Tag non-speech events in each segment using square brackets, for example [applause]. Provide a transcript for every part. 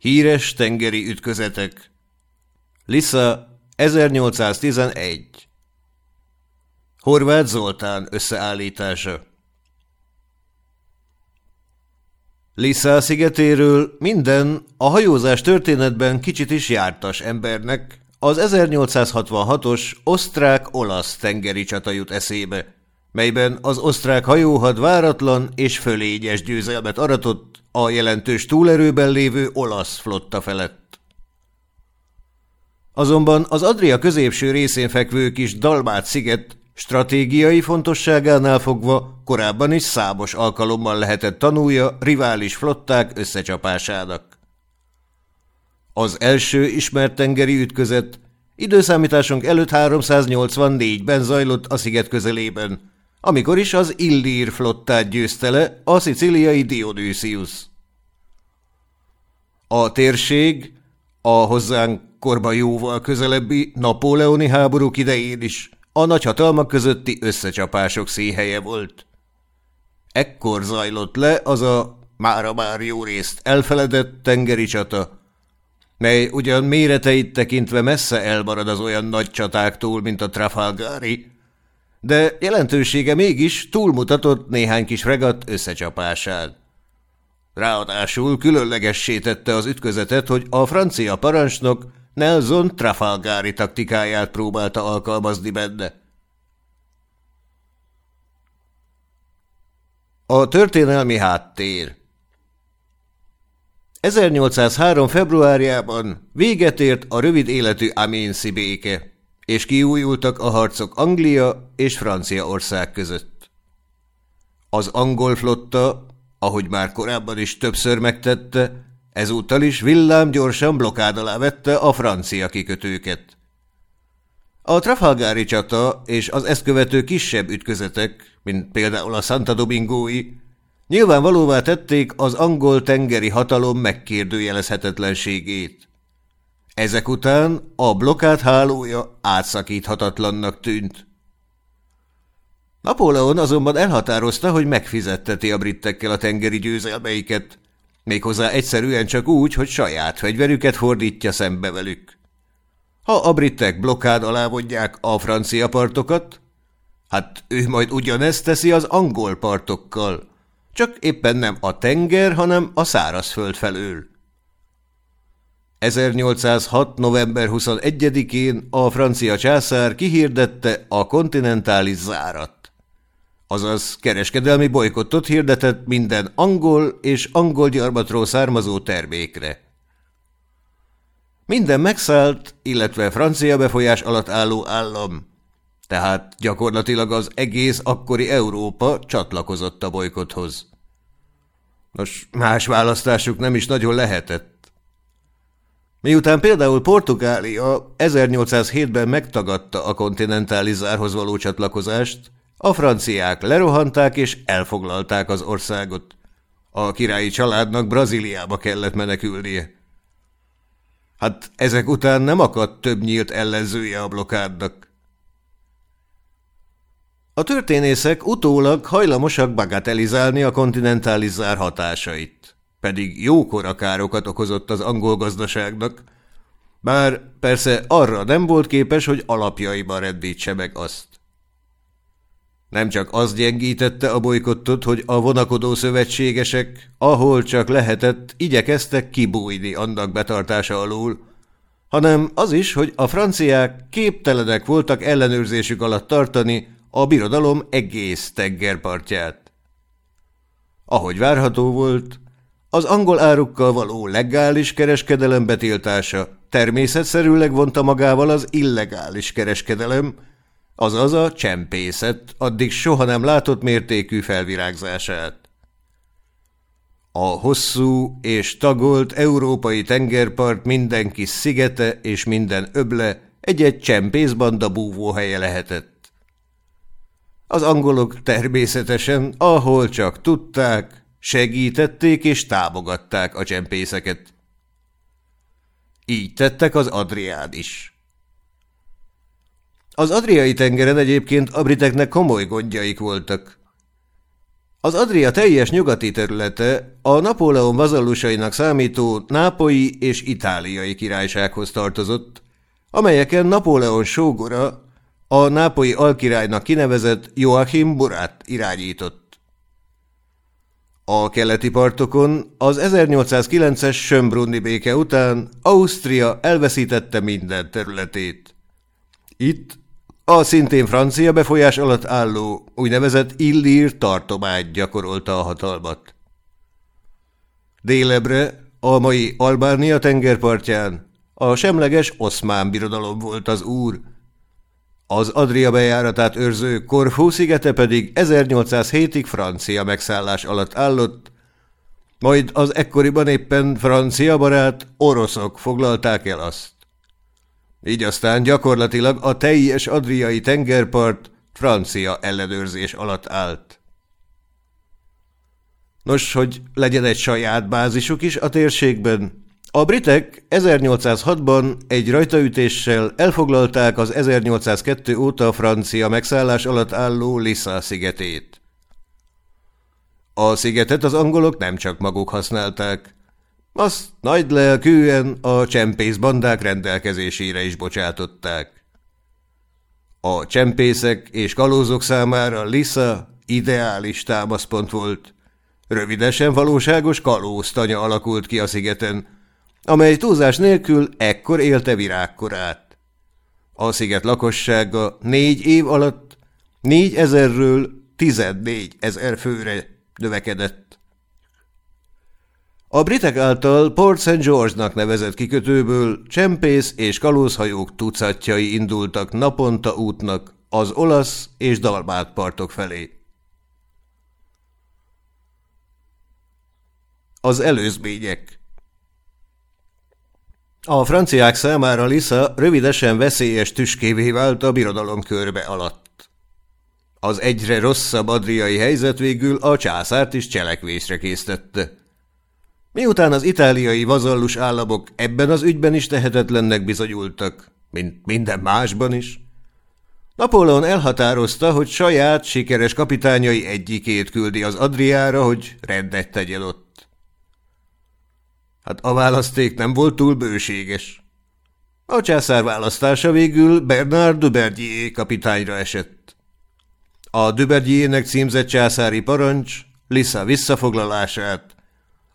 Híres tengeri ütközetek. Lissa 1811 Horváth Zoltán összeállítása. Lissa szigetéről minden a hajózás történetben kicsit is jártas embernek az 1866-os osztrák-olasz tengeri csata jut eszébe, melyben az osztrák hajóhad váratlan és fölényes győzelmet aratott a jelentős túlerőben lévő olasz flotta felett. Azonban az Adria középső részén fekvő kis Dalmát sziget stratégiai fontosságánál fogva korábban is számos alkalommal lehetett tanulja rivális flották összecsapásának. Az első ismert tengeri ütközet időszámításunk előtt 384-ben zajlott a sziget közelében, amikor is az Illír flottát győzte le a szicíliai Dionysius. A térség a hozzánk korba jóval közelebbi napóleoni háborúk idején is a nagyhatalmak közötti összecsapások széhelye volt. Ekkor zajlott le az a mára már jó részt elfeledett tengeri csata, mely ugyan méreteit tekintve messze elmarad az olyan nagy csatáktól, mint a Trafalgari, de jelentősége mégis túlmutatott néhány kis regat összecsapásán. Ráadásul különlegessé tette az ütközetet, hogy a francia parancsnok Nelson Trafalgari taktikáját próbálta alkalmazni benne. A történelmi háttér 1803. februárjában véget ért a rövid életű Amienszi béke, és kiújultak a harcok Anglia és Franciaország között. Az angol flotta, ahogy már korábban is többször megtette, ezúttal is villám gyorsan blokád alá vette a francia kikötőket. A Trafalgári csata és az ezt követő kisebb ütközetek, mint például a Santa Domingói, nyilvánvalóvá tették az angol tengeri hatalom megkérdőjelezhetetlenségét. Ezek után a blokád hálója átszakíthatatlannak tűnt. Napóleon azonban elhatározta, hogy megfizetteti a brittekkel a tengeri győzelmeiket, méghozzá egyszerűen csak úgy, hogy saját fegyverüket fordítja szembe velük. Ha a britek blokkád alá vonják a francia partokat, hát ő majd ugyanezt teszi az angol partokkal, csak éppen nem a tenger, hanem a szárazföld felől. 1806. november 21-én a francia császár kihirdette a kontinentális zárat. Azaz kereskedelmi bolykottot hirdetett minden angol és angol gyarmatról származó termékre. Minden megszállt, illetve francia befolyás alatt álló állam, tehát gyakorlatilag az egész akkori Európa csatlakozott a bolykothoz. Nos, más választásuk nem is nagyon lehetett. Miután például Portugália 1807-ben megtagadta a kontinentálizárhoz való csatlakozást, a franciák lerohanták és elfoglalták az országot. A királyi családnak Brazíliába kellett menekülnie. Hát ezek után nem akadt több nyílt ellenzője a blokádnak. A történészek utólag hajlamosak bagatelizálni a kontinentálizár hatásait pedig jókora károkat okozott az angol gazdaságnak, bár persze arra nem volt képes, hogy alapjaiban reddítse meg azt. Nem csak az gyengítette a bolykottot, hogy a vonakodó szövetségesek, ahol csak lehetett, igyekeztek kibújni annak betartása alól, hanem az is, hogy a franciák képtelenek voltak ellenőrzésük alatt tartani a birodalom egész tengerpartját. Ahogy várható volt, az angol árukkal való legális kereskedelem betiltása természetszerűleg vonta magával az illegális kereskedelem, azaz a csempészet addig soha nem látott mértékű felvirágzását. A hosszú és tagolt európai tengerpart mindenki szigete és minden öble egy-egy csempészbanda búvóhelye lehetett. Az angolok természetesen, ahol csak tudták, Segítették és támogatták a csempészeket. Így tettek az Adrián is. Az Adriai tengeren egyébként a briteknek komoly gondjaik voltak. Az Adria teljes nyugati területe a Napóleon vazallusainak számító nápolyi és itáliai királysághoz tartozott, amelyeken Napóleon sógora, a nápolyi alkirálynak kinevezett Joachim Murat irányított. A keleti partokon az 1809-es Schönbrunni béke után Ausztria elveszítette minden területét. Itt a szintén francia befolyás alatt álló úgynevezett Illír tartomány gyakorolta a hatalmat. Délebre, a mai Albánia tengerpartján a semleges oszmán birodalom volt az úr, az Adria bejáratát őrző Korfú szigete pedig 1807-ig francia megszállás alatt állott, majd az ekkoriban éppen francia barát oroszok foglalták el azt. Így aztán gyakorlatilag a teljes adriai tengerpart francia ellenőrzés alatt állt. Nos, hogy legyen egy saját bázisuk is a térségben, a britek 1806-ban egy rajtaütéssel elfoglalták az 1802 óta francia megszállás alatt álló Lissa szigetét. A szigetet az angolok nem csak maguk használták, azt nagy lelkűen a csempész bandák rendelkezésére is bocsátották. A csempészek és kalózok számára Lissa ideális támaszpont volt. Rövidesen valóságos kalóztanya alakult ki a szigeten, amely túlzás nélkül ekkor élte virágkorát. A sziget lakossága négy év alatt négy ezerről tizennégy ezer főre növekedett. A britek által Port St. George-nak nevezett kikötőből csempész és kalózhajók tucatjai indultak naponta útnak az olasz és dalmát partok felé. Az előzmények a franciák számára Lisa rövidesen veszélyes tüskévé vált a birodalom körbe alatt. Az egyre rosszabb adriai helyzet végül a császárt is cselekvésre késztette. Miután az itáliai vazallus államok ebben az ügyben is tehetetlennek bizonyultak, mint minden másban is, Napóleon elhatározta, hogy saját sikeres kapitányai egyikét küldi az Adriára, hogy rendet tegyen ott. Hát a választék nem volt túl bőséges. A császár választása végül Bernard Duberdier kapitányra esett. A Duberdier-nek címzett császári parancs Lissa visszafoglalását,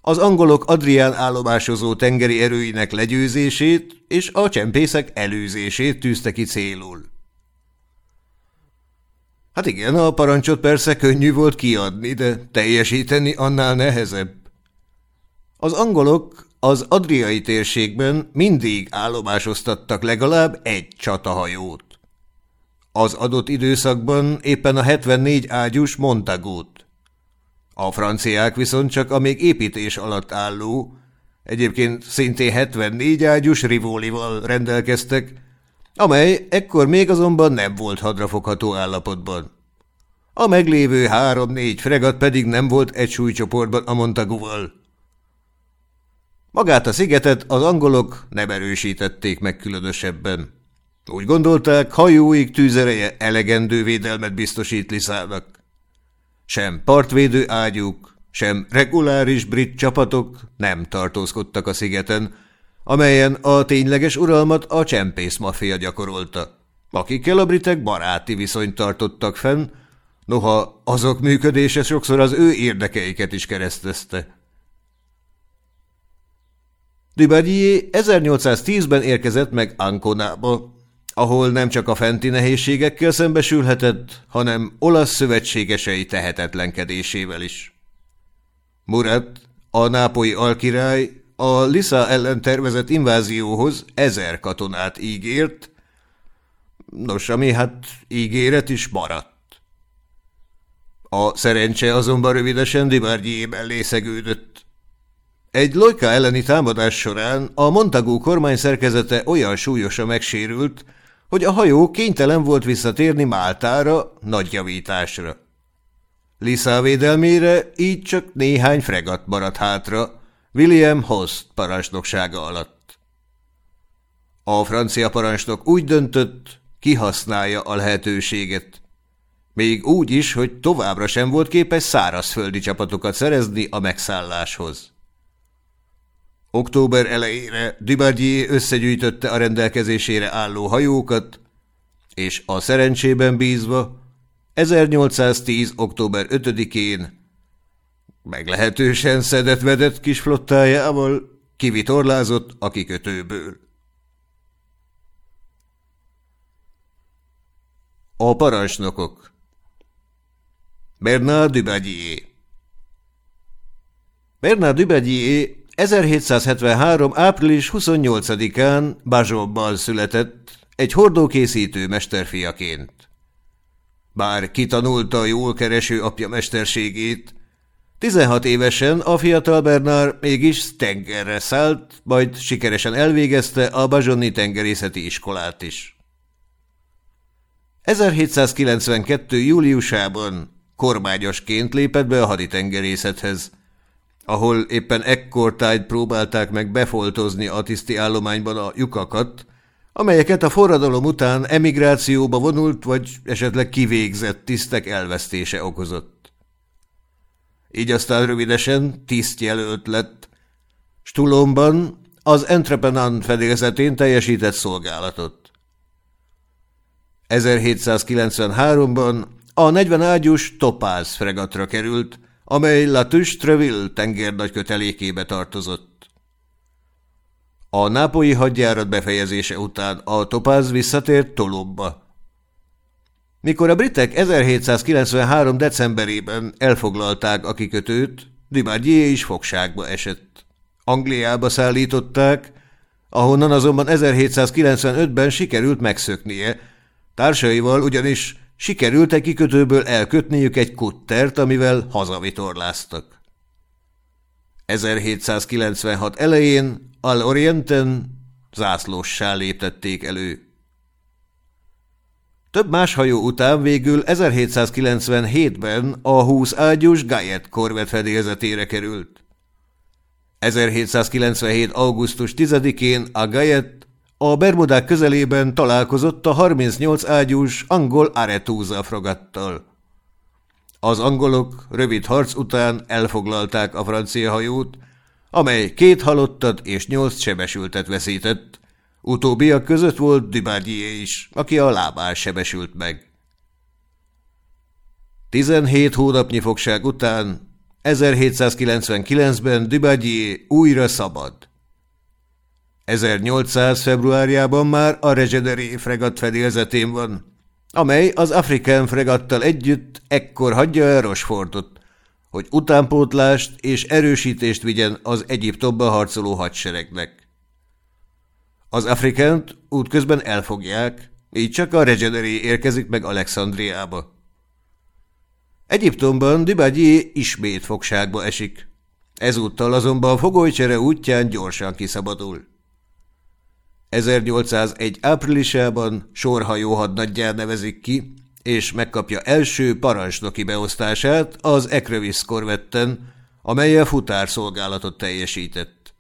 az angolok Adrián állomásozó tengeri erőinek legyőzését és a csempészek előzését tűzte ki célul. Hát igen, a parancsot persze könnyű volt kiadni, de teljesíteni annál nehezebb. Az angolok az adriai térségben mindig állomásoztattak legalább egy csatahajót. Az adott időszakban éppen a 74 ágyus Montagót. A franciák viszont csak a még építés alatt álló, egyébként szintén 74 ágyus Rivólival rendelkeztek, amely ekkor még azonban nem volt hadrafogható állapotban. A meglévő három-négy fregat pedig nem volt egy súlycsoportban a Montagóval. Magát a szigetet az angolok nem erősítették meg különösebben. Úgy gondolták, hajóik tűzereje elegendő védelmet biztosít Liszának. Sem partvédő ágyuk, sem reguláris brit csapatok nem tartózkodtak a szigeten, amelyen a tényleges uralmat a csempész mafia gyakorolta, akikkel a britek baráti viszonyt tartottak fenn, noha azok működése sokszor az ő érdekeiket is keresztezte. Dubadier 1810-ben érkezett meg Anconába, ahol nem csak a fenti nehézségekkel szembesülhetett, hanem olasz szövetségesei tehetetlenkedésével is. Murat, a nápolyi alkirály, a Lisa ellen tervezett invázióhoz ezer katonát ígért, nos, ami hát ígéret is maradt. A szerencse azonban rövidesen Dibardier mellé szegődött. Egy Lojka elleni támadás során a Montagu kormány szerkezete olyan súlyosan megsérült, hogy a hajó kénytelen volt visszatérni Máltára nagy javításra. Lisa védelmére így csak néhány fregat maradt hátra, William Host parancsnoksága alatt. A francia parancsnok úgy döntött, kihasználja a lehetőséget. Még úgy is, hogy továbbra sem volt képes szárazföldi csapatokat szerezni a megszálláshoz. Október elejére Dubardier összegyűjtötte a rendelkezésére álló hajókat, és a szerencsében bízva 1810. október 5-én meglehetősen szedett-vedett kis flottájával kivitorlázott a kikötőből. A parancsnokok Bernard Dubadier Bernard Dubadier 1773. április 28-án Bajobban született, egy hordókészítő mesterfiaként. Bár kitanulta jól kereső apja mesterségét, 16 évesen a fiatal Bernard mégis tengerre szállt, majd sikeresen elvégezte a Bajonni tengerészeti iskolát is. 1792. júliusában kormányosként lépett be a haditengerészethez, ahol éppen ekkortájt próbálták meg befoltozni a tiszti állományban a lyukakat, amelyeket a forradalom után emigrációba vonult vagy esetleg kivégzett tisztek elvesztése okozott. Így aztán rövidesen tisztjelölt lett. Stulomban az Entreprenant fedélzetén teljesített szolgálatot. 1793-ban a 40 ágyús Topáz fregatra került, amely La Tuche-Treville tengernagy kötelékébe tartozott. A nápolyi hadjárat befejezése után a Topáz visszatért Tolóba. Mikor a britek 1793. decemberében elfoglalták a kikötőt, Dumardier is fogságba esett. Angliába szállították, ahonnan azonban 1795-ben sikerült megszöknie, társaival ugyanis sikerült egy kikötőből elkötniük egy kuttert, amivel hazavitorláztak. 1796 elején Al Orienten zászlóssá léptették elő. Több más hajó után végül 1797-ben a 20 ágyús Gayet korvet fedélzetére került. 1797. augusztus 10-én a Gayet a Bermudák közelében találkozott a 38 ágyús angol Arethusa frogattal. Az angolok rövid harc után elfoglalták a francia hajót, amely két halottat és nyolc sebesültet veszített. Utóbbiak között volt Dubardier is, aki a lábán sebesült meg. 17 hónapnyi fogság után 1799-ben Dubardier újra szabad. 1800 februárjában már a Regederi fregat fedélzetén van, amely az Afrikán fregattal együtt ekkor hagyja el Rosfortot, hogy utánpótlást és erősítést vigyen az Egyiptomba harcoló hadseregnek. Az Afrikánt útközben elfogják, így csak a Regederi érkezik meg Alexandriába. Egyiptomban Dubadji ismét fogságba esik. Ezúttal azonban a fogolycsere útján gyorsan kiszabadul. 1801 áprilisában sorhajó hadnaggyár nevezik ki, és megkapja első parancsnoki beosztását az Ekrevis korvetten, amelyel futárszolgálatot teljesített.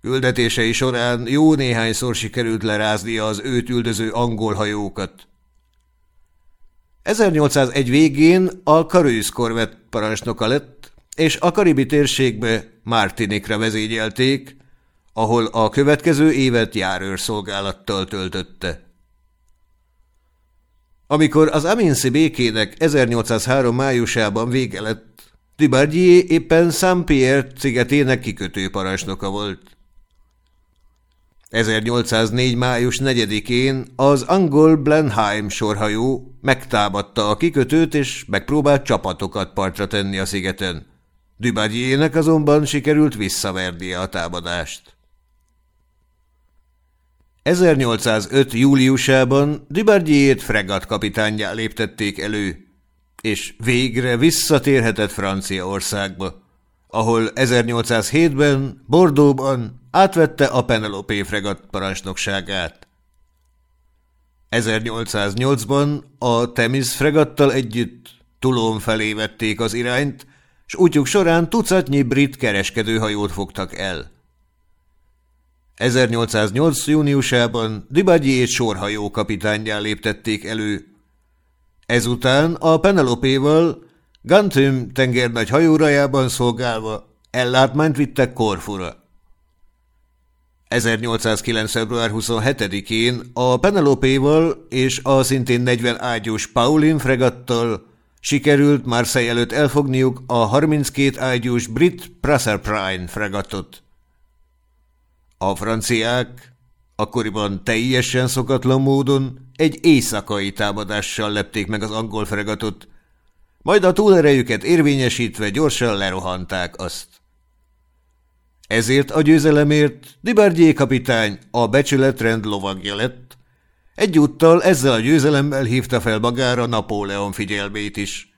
Küldetései során jó néhányszor sikerült leráznia az őt üldöző angol hajókat. 1801 végén a Karősz korvett parancsnoka lett, és a karibi térségbe Martinikra vezényelték, ahol a következő évet járőrszolgálattal töltötte. Amikor az Aminci békének 1803 májusában vége lett, Dubardier éppen Saint-Pierre szigetének kikötő parancsnoka volt. 1804. május 4-én az angol Blenheim sorhajó megtámadta a kikötőt és megpróbált csapatokat partra tenni a szigeten. Dubardiernek azonban sikerült visszavernie a támadást. 1805. júliusában Dubardier-t fregat kapitányjá léptették elő, és végre visszatérhetett Franciaországba, ahol 1807-ben Bordeauxban átvette a Penelope fregat parancsnokságát. 1808-ban a Temis fregattal együtt Toulon felé vették az irányt, s útjuk során tucatnyi brit kereskedőhajót fogtak el. 1808. júniusában Dubadjét sorhajó kapitányjá léptették elő, Ezután a Penelope-val Gantum tengernagy hajórájában szolgálva ellátmányt vittek Korfura. 1809. február 27-én a Penelope-val és a szintén 40 ágyús Paulin fregattal sikerült Marseille előtt elfogniuk a 32 ágyús brit Prine fregatot. A franciák akkoriban teljesen szokatlan módon egy éjszakai támadással lepték meg az angol fregatot, majd a túlerejüket érvényesítve gyorsan lerohanták azt. Ezért a győzelemért Dibardier kapitány a becsületrend lovagja lett, egyúttal ezzel a győzelemmel hívta fel magára Napóleon figyelmét is,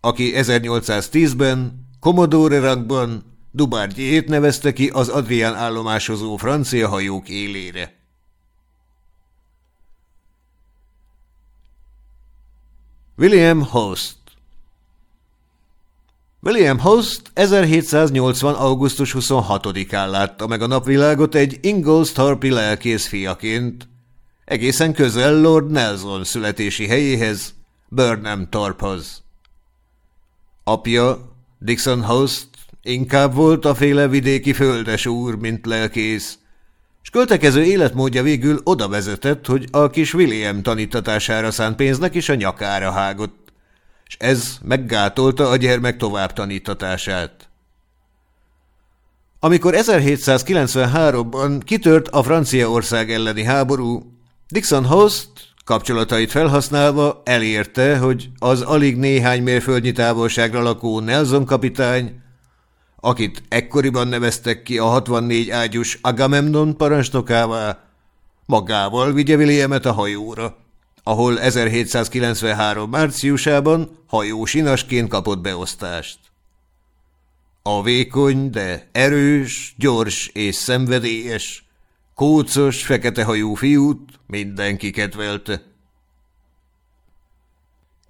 aki 1810-ben Commodore rangban Dubardiét nevezte ki az Adrián állomásozó francia hajók élére. William Host William Host 1780. augusztus 26-án látta meg a napvilágot egy Ingolsthorpi lelkész fiaként, egészen közel Lord Nelson születési helyéhez, Burnham Torphoz. Apja, Dixon Host, inkább volt a féle vidéki földes úr, mint lelkész, s költekező életmódja végül oda vezetett, hogy a kis William tanítatására szánt pénznek is a nyakára hágott és ez meggátolta a gyermek tovább tanítatását. Amikor 1793-ban kitört a Franciaország elleni háború, Dixon Host kapcsolatait felhasználva elérte, hogy az alig néhány mérföldnyi távolságra lakó Nelson kapitány, akit ekkoriban neveztek ki a 64 ágyus Agamemnon parancsnokává, magával vigye Williamet a hajóra ahol 1793. márciusában hajósinasként kapott beosztást. A vékony, de erős, gyors és szenvedélyes, kócos, fekete hajú fiút mindenki kedvelte.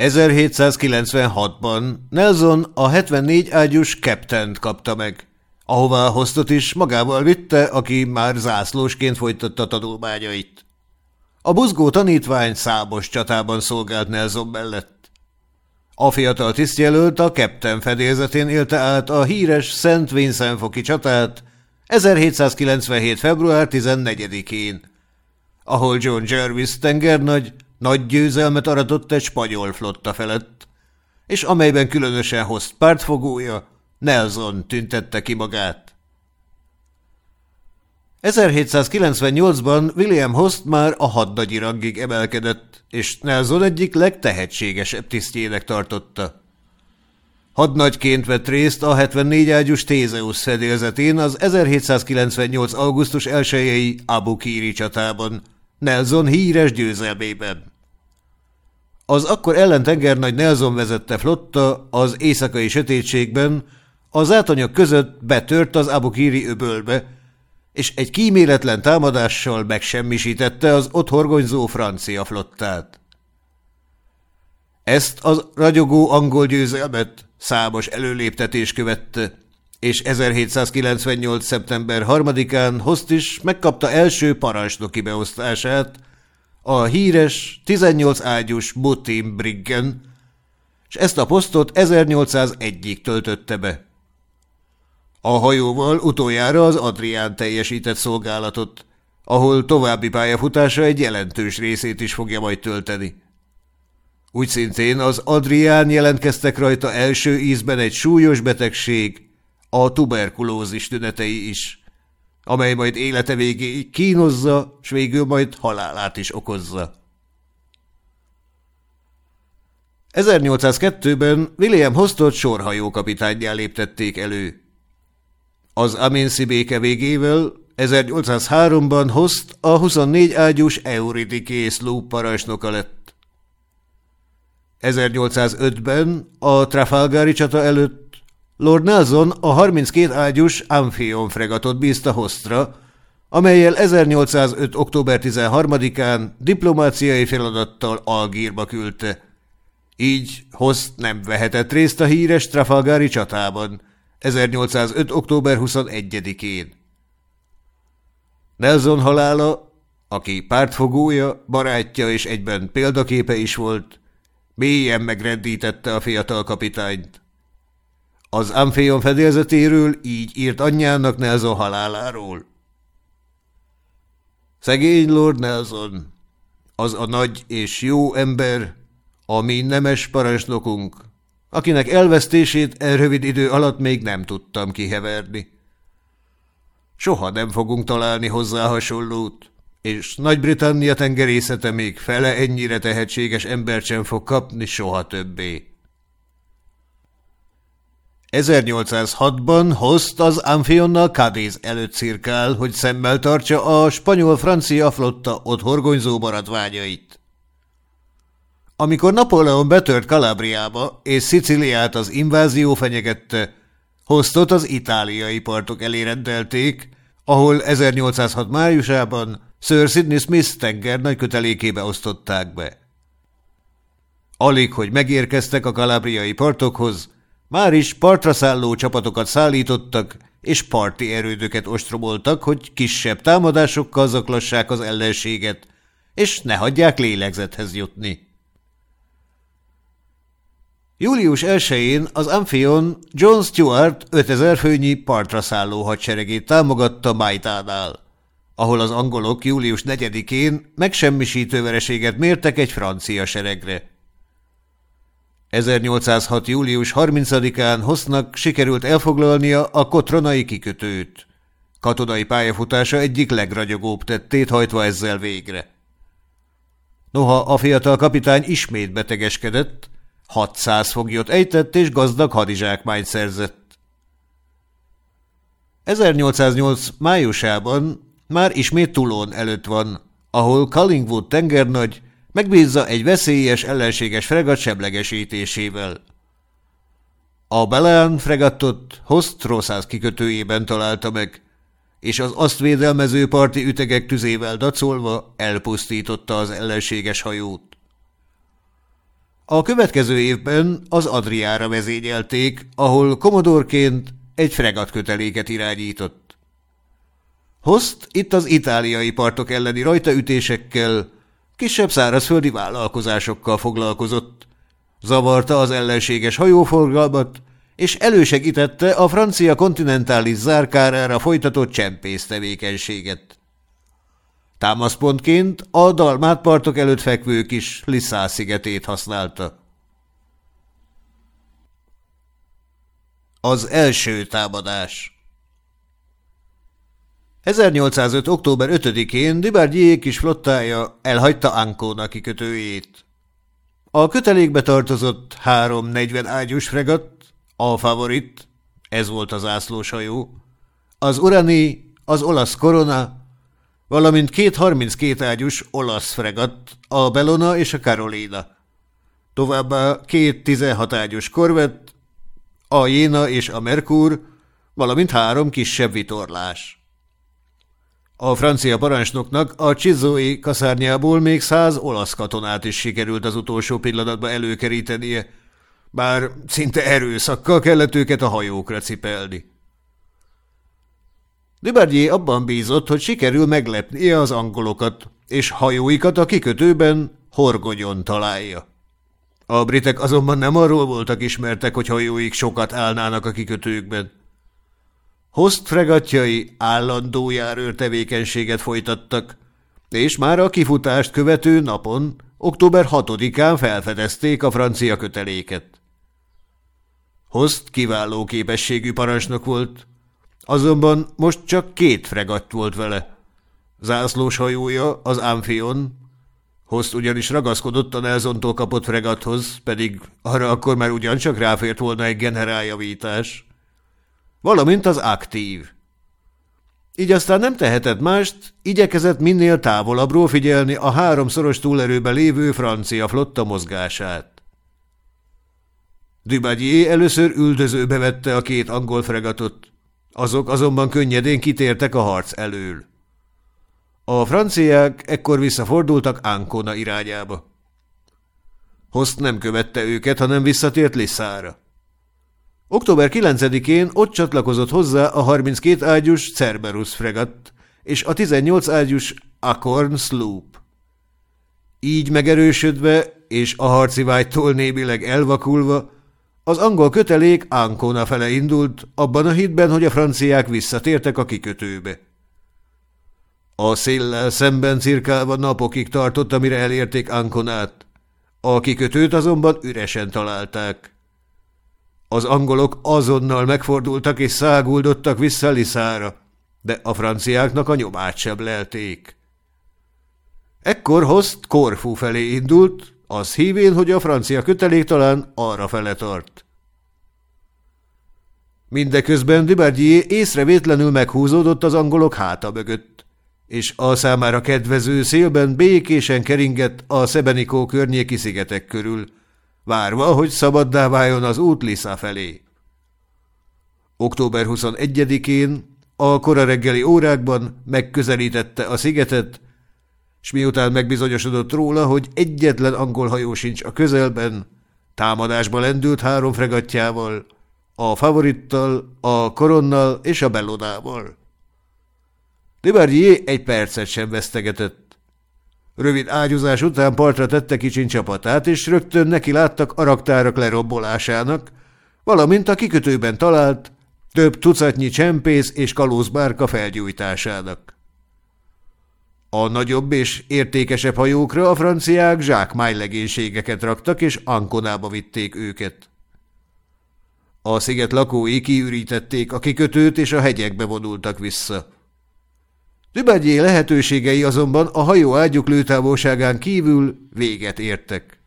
1796-ban Nelson a 74 ágyus captain kapta meg, ahová hoztot is magával vitte, aki már zászlósként folytatta tanulmányait. A buzgó tanítvány számos csatában szolgált Nelson mellett. A fiatal tisztjelölt a Captain fedélzetén élte át a híres Szent Vincentfoki csatát 1797. február 14-én, ahol John Jervis tengernagy nagy győzelmet aratott egy spanyol flotta felett, és amelyben különösen hozt pártfogója, Nelson tüntette ki magát. 1798-ban William Host már a hadnagyi rangig emelkedett, és Nelson egyik legtehetségesebb tisztjének tartotta. Hadnagyként vett részt a 74 ágyus Tézeus fedélzetén az 1798. augusztus 1-i Abu Kiri csatában, Nelson híres győzelmében. Az akkor ellentengernagy Nelson vezette flotta az éjszakai sötétségben az átanyag között betört az Abu Kiri öbölbe, és egy kíméletlen támadással megsemmisítette az ott horgonyzó francia flottát. Ezt az ragyogó angol győzelmet számos előléptetés követte, és 1798. szeptember 3-án Host is megkapta első parancsnoki beosztását, a híres 18 ágyus Butim Briggen, és ezt a posztot 1801-ig töltötte be. A hajóval utoljára az Adrián teljesített szolgálatot, ahol további pályafutása egy jelentős részét is fogja majd tölteni. Úgy szintén az Adrián jelentkeztek rajta első ízben egy súlyos betegség, a tuberkulózis tünetei is, amely majd élete végéig kínozza, s végül majd halálát is okozza. 1802-ben William Hostot sorhajókapitányjá léptették elő. Az Amensi béke végével 1803-ban Host a 24 ágyús Euridike Sloop parancsnoka lett. 1805-ben a Trafalgari csata előtt Lord Nelson a 32 ágyús Amphion fregatot bízta Hostra, amelyel 1805. október 13-án diplomáciai feladattal Algírba küldte. Így Host nem vehetett részt a híres Trafalgari csatában, 1805. október 21-én. Nelson halála, aki pártfogója, barátja és egyben példaképe is volt, Mélyen megrendítette a fiatal kapitányt. Az Amphion fedélzetéről így írt anyjának Nelson haláláról. Szegény Lord Nelson, az a nagy és jó ember, a mi nemes parancsnokunk, akinek elvesztését e rövid idő alatt még nem tudtam kiheverni. Soha nem fogunk találni hozzá hasonlót, és Nagy-Britannia tengerészete még fele ennyire tehetséges embert sem fog kapni soha többé. 1806-ban Host az Amphionnal Cadiz előtt cirkál, hogy szemmel tartsa a spanyol-francia flotta ott horgonyzó maradványait. Amikor Napóleon betört Kalabriába és Sziciliát az invázió fenyegette, Hostot az itáliai partok elé rendelték, ahol 1806 májusában Sir Sidney Smith tenger nagy kötelékébe osztották be. Alig, hogy megérkeztek a kalabriai partokhoz, már is partra szálló csapatokat szállítottak, és parti erődöket ostromoltak, hogy kisebb támadásokkal zaklassák az ellenséget, és ne hagyják lélegzethez jutni. Július 1-én az Amphion John Stewart 5000 főnyi partra szálló hadseregét támogatta Majtánál, ahol az angolok július 4-én megsemmisítő vereséget mértek egy francia seregre. 1806. július 30-án Hossznak sikerült elfoglalnia a kotronai kikötőt. Katonai pályafutása egyik legragyogóbb tettét hajtva ezzel végre. Noha a fiatal kapitány ismét betegeskedett, 600 foglyot ejtett és gazdag hadizsákmányt szerzett. 1808. májusában már ismét Toulon előtt van, ahol Collingwood tengernagy megbízza egy veszélyes ellenséges fregat seblegesítésével. A Belean fregattot Host Rosszáz kikötőjében találta meg, és az azt védelmező parti ütegek tüzével dacolva elpusztította az ellenséges hajót. A következő évben az Adriára vezényelték, ahol komodorként egy fregat köteléket irányított. Host itt az itáliai partok elleni rajtaütésekkel, kisebb szárazföldi vállalkozásokkal foglalkozott. Zavarta az ellenséges hajóforgalmat, és elősegítette a francia kontinentális zárkárára folytatott csempész tevékenységet. Támaszpontként a Dalmát partok előtt fekvő kis Lisszá szigetét használta. Az első támadás 1805. október 5-én Dubardier kis flottája elhagyta Ankóna kikötőjét. A kötelékbe tartozott három 40 ágyús fregat, a favorit, ez volt az ászlóshajó, az Urani, az olasz Korona, valamint két 32 ágyús olasz fregat, a Bellona és a Carolina. Továbbá két 16 ágyús korvett, a Jéna és a Merkur, valamint három kisebb vitorlás. A francia parancsnoknak a Csizói kaszárnyából még száz olasz katonát is sikerült az utolsó pillanatban előkerítenie, bár szinte erőszakkal kellett őket a hajókra cipelni. Dubardier abban bízott, hogy sikerül meglepnie az angolokat, és hajóikat a kikötőben horgonyon találja. A britek azonban nem arról voltak ismertek, hogy hajóik sokat állnának a kikötőkben. Host fregatjai állandó járőr tevékenységet folytattak, és már a kifutást követő napon, október 6-án felfedezték a francia köteléket. Host kiváló képességű parancsnok volt, Azonban most csak két fregatt volt vele. Zászlós hajója, az Amphion, Host ugyanis ragaszkodott a Nelsontól kapott fregathoz, pedig arra akkor már ugyancsak ráfért volna egy generáljavítás. Valamint az aktív. Így aztán nem tehetett mást, igyekezett minél távolabbról figyelni a háromszoros túlerőben lévő francia flotta mozgását. Dubadier először üldözőbe vette a két angol fregatot, azok azonban könnyedén kitértek a harc elől. A franciák ekkor visszafordultak Ancona irányába. Host nem követte őket, hanem visszatért Lisszára. Október 9-én ott csatlakozott hozzá a 32 ágyus Cerberus fregat és a 18 ágyus Acorn sloop. Így megerősödve és a harci vágytól némileg elvakulva, az angol kötelék Ancona fele indult, abban a hitben, hogy a franciák visszatértek a kikötőbe. A széllel szemben cirkálva napokig tartott, amire elérték Anconát. A kikötőt azonban üresen találták. Az angolok azonnal megfordultak és száguldottak vissza Liszára, de a franciáknak a nyomát sem lelték. Ekkor Host Korfu felé indult, az hívén, hogy a francia kötelék talán arra fele tart. Mindeközben Dubardier észrevétlenül meghúzódott az angolok háta mögött, és a számára kedvező szélben békésen keringett a Szebenikó környéki szigetek körül, várva, hogy szabaddá váljon az út Lisa felé. Október 21-én a kora reggeli órákban megközelítette a szigetet, s miután megbizonyosodott róla, hogy egyetlen angol hajó sincs a közelben, támadásba lendült három fregatjával, a favorittal, a koronnal és a bellodával. Dubardier egy percet sem vesztegetett. Rövid ágyúzás után partra tette kicsin csapatát, és rögtön neki láttak a raktárak lerobbolásának, valamint a kikötőben talált több tucatnyi csempész és kalózbárka felgyújtásának. A nagyobb és értékesebb hajókra a franciák zsákmánylegénységeket raktak, és Ankonába vitték őket. A sziget lakói kiürítették a kikötőt, és a hegyekbe vonultak vissza. Dübegyé lehetőségei azonban a hajó ágyuk lőtávolságán kívül véget értek.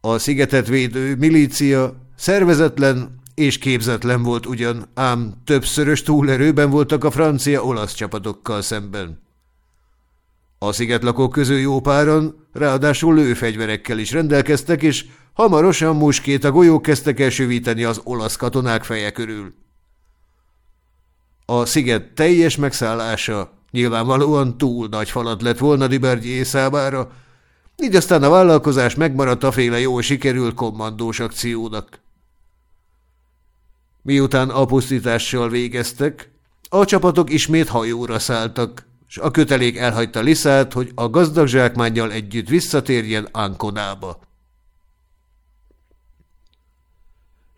A szigetet védő milícia szervezetlen és képzetlen volt ugyan, ám többszörös túlerőben voltak a francia-olasz csapatokkal szemben. A szigetlakók közül jó páran, ráadásul lőfegyverekkel is rendelkeztek, és hamarosan muskét a golyók kezdtek el sövíteni az olasz katonák feje körül. A sziget teljes megszállása nyilvánvalóan túl nagy falat lett volna Dibergyé számára, így aztán a vállalkozás megmaradt a féle jól sikerült kommandós akciónak. Miután a pusztítással végeztek, a csapatok ismét hajóra szálltak, és a kötelék elhagyta Liszát, hogy a gazdag zsákmánnyal együtt visszatérjen Ankonába.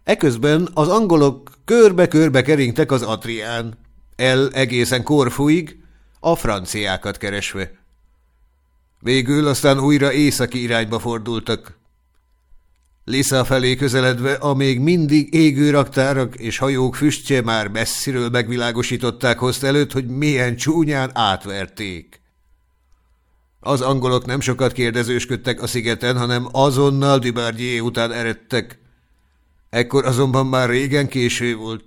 Eközben az angolok körbe-körbe keringtek az Atrián, el egészen Korfuig, a franciákat keresve. Végül aztán újra északi irányba fordultak. Lisa felé közeledve a még mindig égő raktárak és hajók füstje már messziről megvilágosították hozt előtt, hogy milyen csúnyán átverték. Az angolok nem sokat kérdezősködtek a szigeten, hanem azonnal Dubardier után eredtek. Ekkor azonban már régen késő volt.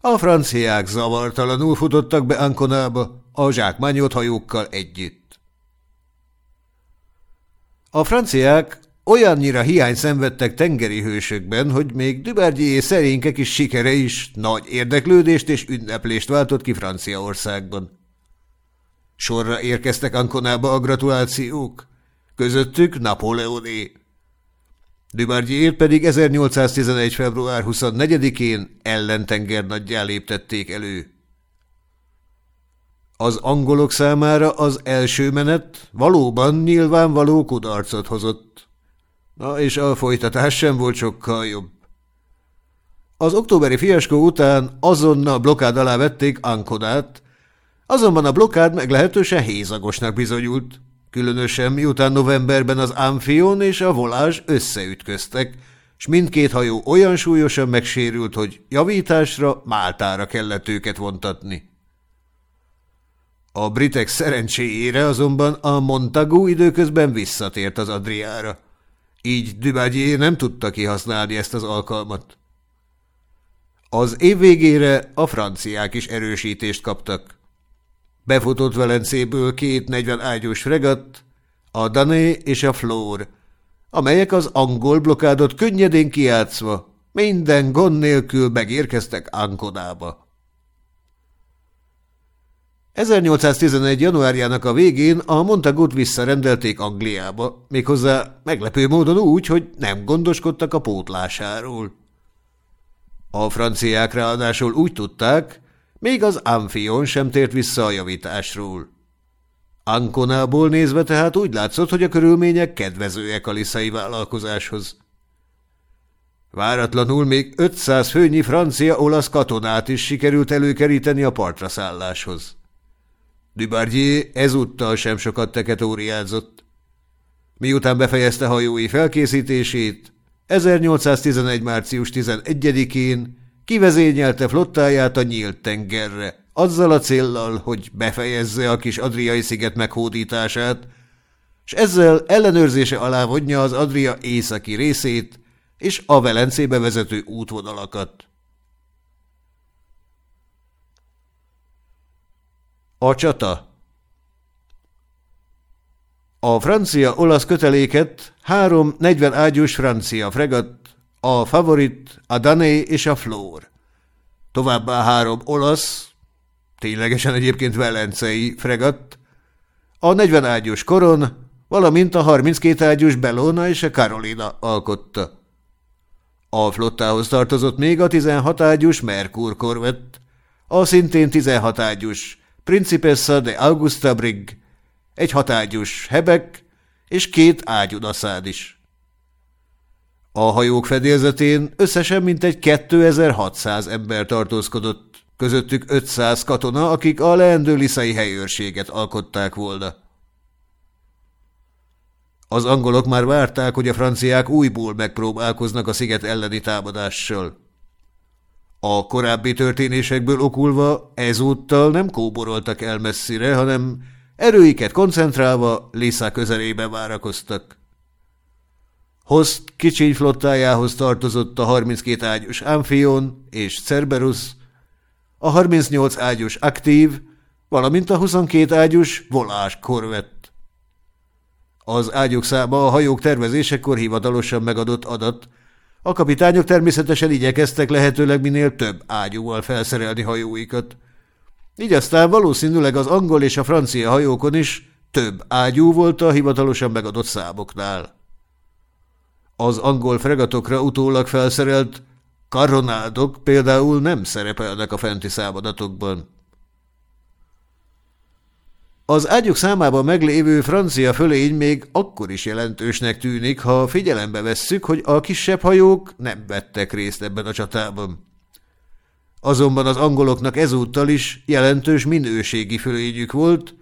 A franciák zavartalanul futottak be Ankonába, a zsákmányolt hajókkal együtt. A franciák olyannyira hiány szenvedtek tengeri hősökben, hogy még Dubardier szerénkek is sikere is nagy érdeklődést és ünneplést váltott ki Franciaországban. Sorra érkeztek Ankonába a gratulációk, közöttük Napóleoné. Dubardier pedig 1811. február 24-én ellentengernaggyá léptették elő. Az angolok számára az első menet valóban nyilvánvaló kudarcot hozott. Na és a folytatás sem volt sokkal jobb. Az októberi fiaskó után azonnal blokád alá vették Ankodát, azonban a blokád meglehetősen hézagosnak bizonyult, különösen miután novemberben az Amphion és a Volázs összeütköztek, s mindkét hajó olyan súlyosan megsérült, hogy javításra Máltára kellett őket vontatni. A britek szerencséjére azonban a Montagu időközben visszatért az Adriára. Így Dubadier nem tudta kihasználni ezt az alkalmat. Az év végére a franciák is erősítést kaptak. Befutott Velencéből két 40 ágyús fregat, a Dané és a Flór, amelyek az angol blokádot könnyedén kiátszva, minden gond nélkül megérkeztek Ankodába. 1811. januárjának a végén a Montagut visszarendelték Angliába, méghozzá meglepő módon úgy, hogy nem gondoskodtak a pótlásáról. A franciák ráadásul úgy tudták, még az Amphion sem tért vissza a javításról. Ankonából nézve tehát úgy látszott, hogy a körülmények kedvezőek a liszai vállalkozáshoz. Váratlanul még 500 főnyi francia-olasz katonát is sikerült előkeríteni a partra szálláshoz. Dubardier ezúttal sem sokat teketóriázott. Miután befejezte hajói felkészítését, 1811. március 11-én kivezényelte flottáját a nyílt tengerre, azzal a céllal, hogy befejezze a kis Adriai sziget meghódítását, és ezzel ellenőrzése alá vonja az Adria északi részét és a Velencébe vezető útvonalakat. A csata A francia-olasz köteléket három 40 ágyús francia fregat, a Favorit, a Dané és a Flór. Továbbá három olasz, ténylegesen egyébként velencei fregat, a 40 ágyús Koron, valamint a 32 ágyús Bellona és a Carolina alkotta. A flottához tartozott még a 16 ágyús Merkur korvett, a szintén 16 ágyús Principessa de Augusta Brig, egy hatágyús Hebek és két ágyudaszád is. A hajók fedélzetén összesen mintegy 2600 ember tartózkodott, közöttük 500 katona, akik a leendő liszai helyőrséget alkották volna. Az angolok már várták, hogy a franciák újból megpróbálkoznak a sziget elleni támadással. A korábbi történésekből okulva ezúttal nem kóboroltak el messzire, hanem erőiket koncentrálva Lisa közelébe várakoztak. Host kicsiny flottájához tartozott a 32 ágyos Amphion és Cerberus, a 38 ágyos Aktív, valamint a 22 ágyos Volás korvett. Az ágyok száma a hajók tervezésekor hivatalosan megadott adat, a kapitányok természetesen igyekeztek lehetőleg minél több ágyúval felszerelni hajóikat. Így aztán valószínűleg az angol és a francia hajókon is több ágyú volt a hivatalosan megadott számoknál. Az angol fregatokra utólag felszerelt karonádok például nem szerepelnek a fenti számadatokban. Az ágyuk számában meglévő francia fölény még akkor is jelentősnek tűnik, ha figyelembe vesszük, hogy a kisebb hajók nem vettek részt ebben a csatában. Azonban az angoloknak ezúttal is jelentős minőségi fölényük volt,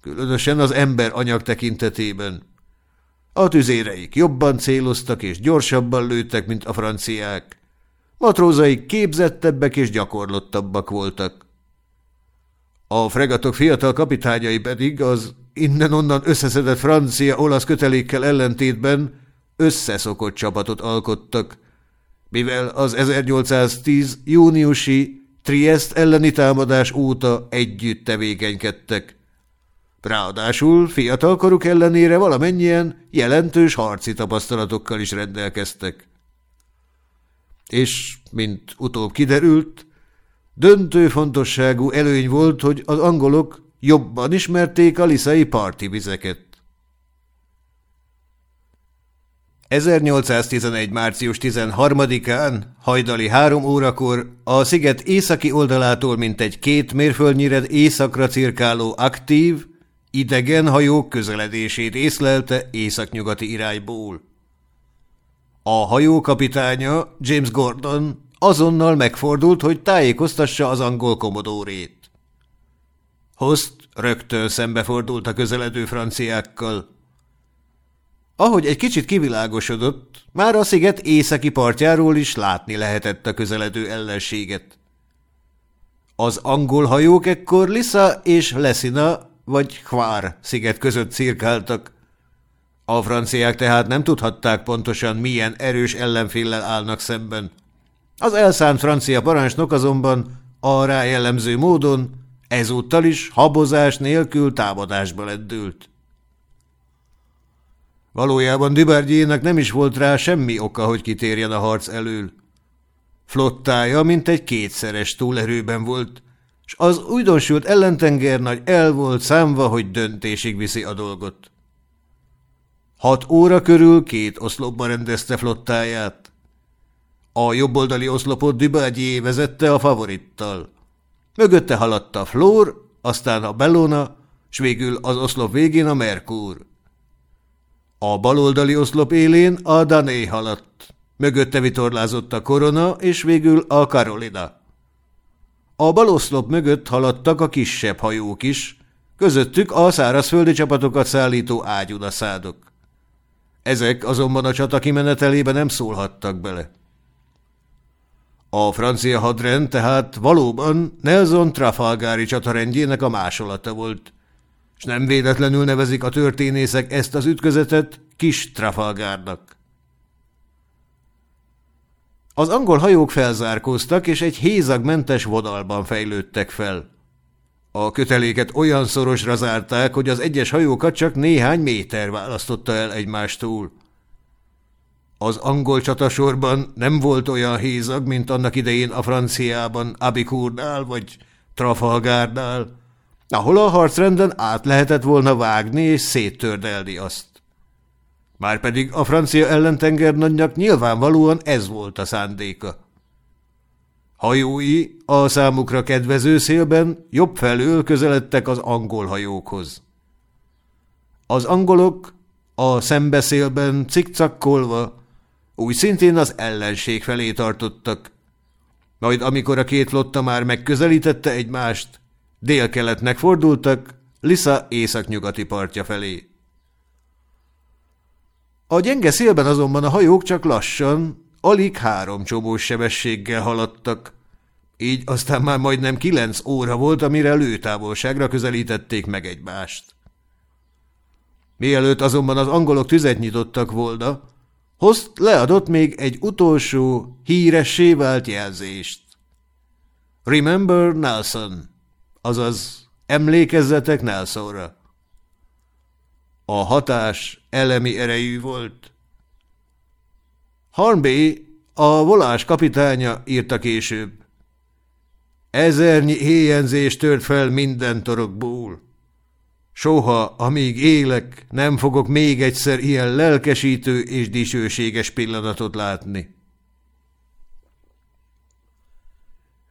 különösen az ember anyag tekintetében. A tüzéreik jobban céloztak és gyorsabban lőttek, mint a franciák. Matrózaik képzettebbek és gyakorlottabbak voltak. A fregatok fiatal kapitányai pedig az innen-onnan összeszedett francia-olasz kötelékkel ellentétben összeszokott csapatot alkottak, mivel az 1810 júniusi Triest elleni támadás óta együtt tevékenykedtek. Ráadásul fiatalkoruk ellenére valamennyien jelentős harci tapasztalatokkal is rendelkeztek. És, mint utóbb kiderült, Döntő fontosságú előny volt, hogy az angolok jobban ismerték a liszai parti vizeket. 1811. március 13-án, hajdali három órakor a sziget északi oldalától mintegy két mérföldnyire északra cirkáló aktív, idegen hajók közeledését észlelte északnyugati irányból. A hajó kapitánya, James Gordon, azonnal megfordult, hogy tájékoztassa az angol komodórét. Host rögtön szembefordult a közeledő franciákkal. Ahogy egy kicsit kivilágosodott, már a sziget északi partjáról is látni lehetett a közeledő ellenséget. Az angol hajók ekkor Lissa és Lessina vagy Hvár sziget között cirkáltak. A franciák tehát nem tudhatták pontosan, milyen erős ellenféllel állnak szemben. Az elszánt francia parancsnok azonban arra jellemző módon ezúttal is habozás nélkül támadásba lendült. Valójában Dubardjének nem is volt rá semmi oka, hogy kitérjen a harc elől. Flottája mint egy kétszeres túlerőben volt, és az újdonsült ellentenger nagy el volt számva, hogy döntésig viszi a dolgot. Hat óra körül két oszlopba rendezte flottáját. A jobboldali oszlopot Dubágyé vezette a favorittal. Mögötte haladt a Flór, aztán a Bellona, s végül az oszlop végén a Merkur. A baloldali oszlop élén a Dané haladt, mögötte vitorlázott a Korona, és végül a Karolina. A baloszlop mögött haladtak a kisebb hajók is, közöttük a szárazföldi csapatokat szállító ágyudaszádok. Ezek azonban a csata kimenetelébe nem szólhattak bele. A francia hadrend tehát valóban Nelson Trafalgári csatarendjének a másolata volt, és nem véletlenül nevezik a történészek ezt az ütközetet Kis Trafalgárnak. Az angol hajók felzárkóztak, és egy hézagmentes vodalban fejlődtek fel. A köteléket olyan szorosra zárták, hogy az egyes hajókat csak néhány méter választotta el egymástól. Az angol csatasorban nem volt olyan hézag, mint annak idején a franciában Abikurnál vagy Trafalgárnál, ahol a harcrenden át lehetett volna vágni és széttördelni azt. Márpedig a francia ellentengernagynak nyilvánvalóan ez volt a szándéka. Hajói a számukra kedvező szélben jobb felől közeledtek az angol hajókhoz. Az angolok a szembeszélben cikcakkolva úgy szintén az ellenség felé tartottak. Majd amikor a két lotta már megközelítette egymást, délkeletnek fordultak, Lisa északnyugati partja felé. A gyenge szélben azonban a hajók csak lassan, alig három csomós sebességgel haladtak. Így aztán már majdnem kilenc óra volt, amire lőtávolságra közelítették meg egymást. Mielőtt azonban az angolok tüzet nyitottak volna, Host leadott még egy utolsó, híressé vált jelzést. Remember Nelson, azaz emlékezzetek Nelsonra. A hatás elemi erejű volt. Hornby, a volás kapitánya írta később. Ezernyi éjjenzés tört fel minden torokból. Soha, amíg élek, nem fogok még egyszer ilyen lelkesítő és disőséges pillanatot látni.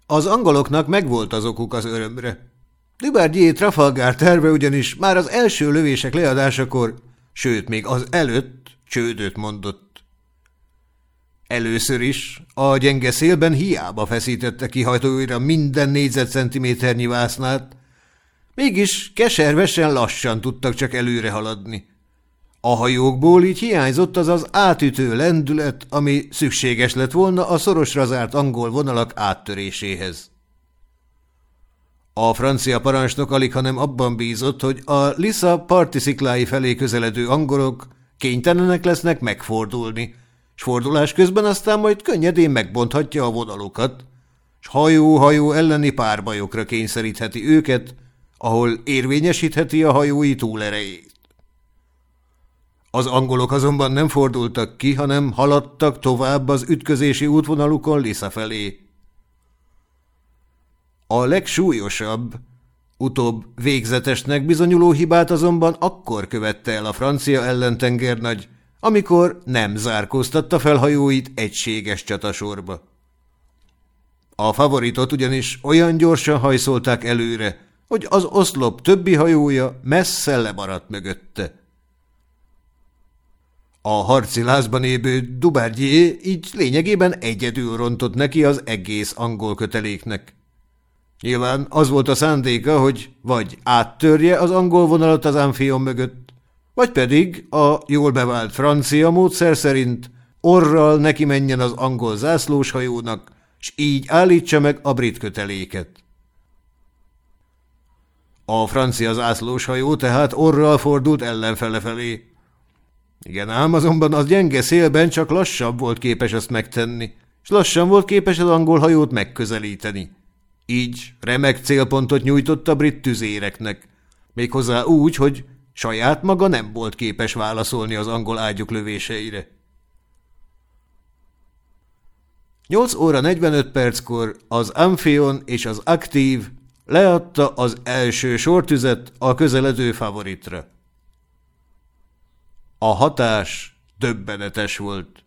Az angoloknak megvolt az okuk az örömre. Dubardier Trafalgar terve ugyanis már az első lövések leadásakor, sőt, még az előtt csődöt mondott. Először is a gyenge szélben hiába feszítette kihajtóira minden négyzetcentiméternyi vásznát, mégis keservesen lassan tudtak csak előre haladni. A hajókból így hiányzott az az átütő lendület, ami szükséges lett volna a szorosra zárt angol vonalak áttöréséhez. A francia parancsnok alig, hanem abban bízott, hogy a Lisa partisziklái felé közeledő angolok kénytelenek lesznek megfordulni, s fordulás közben aztán majd könnyedén megbonthatja a vonalokat, s hajó-hajó elleni párbajokra kényszerítheti őket, ahol érvényesítheti a hajói túlerejét. Az angolok azonban nem fordultak ki, hanem haladtak tovább az ütközési útvonalukon Lisa felé. A legsúlyosabb, utóbb végzetesnek bizonyuló hibát azonban akkor követte el a francia ellentengernagy, amikor nem zárkóztatta fel hajóit egységes csatasorba. A favoritot ugyanis olyan gyorsan hajszolták előre, hogy az oszlop többi hajója messze lemaradt mögötte. A harci lázban ébő Dubardier így lényegében egyedül rontott neki az egész angol köteléknek. Nyilván az volt a szándéka, hogy vagy áttörje az angol vonalat az Amphion mögött, vagy pedig a jól bevált francia módszer szerint orral neki menjen az angol zászlós hajónak, s így állítsa meg a brit köteléket. A francia zászlós hajó tehát orral fordult ellenfele felé. Igen ám, azonban az gyenge szélben csak lassabb volt képes ezt megtenni, és lassan volt képes az angol hajót megközelíteni. Így remek célpontot nyújtott a brit tüzéreknek, méghozzá úgy, hogy saját maga nem volt képes válaszolni az angol ágyuk lövéseire. 8 óra 45 perckor az Amphion és az Aktív leadta az első sortüzet a közeledő favoritra. A hatás döbbenetes volt.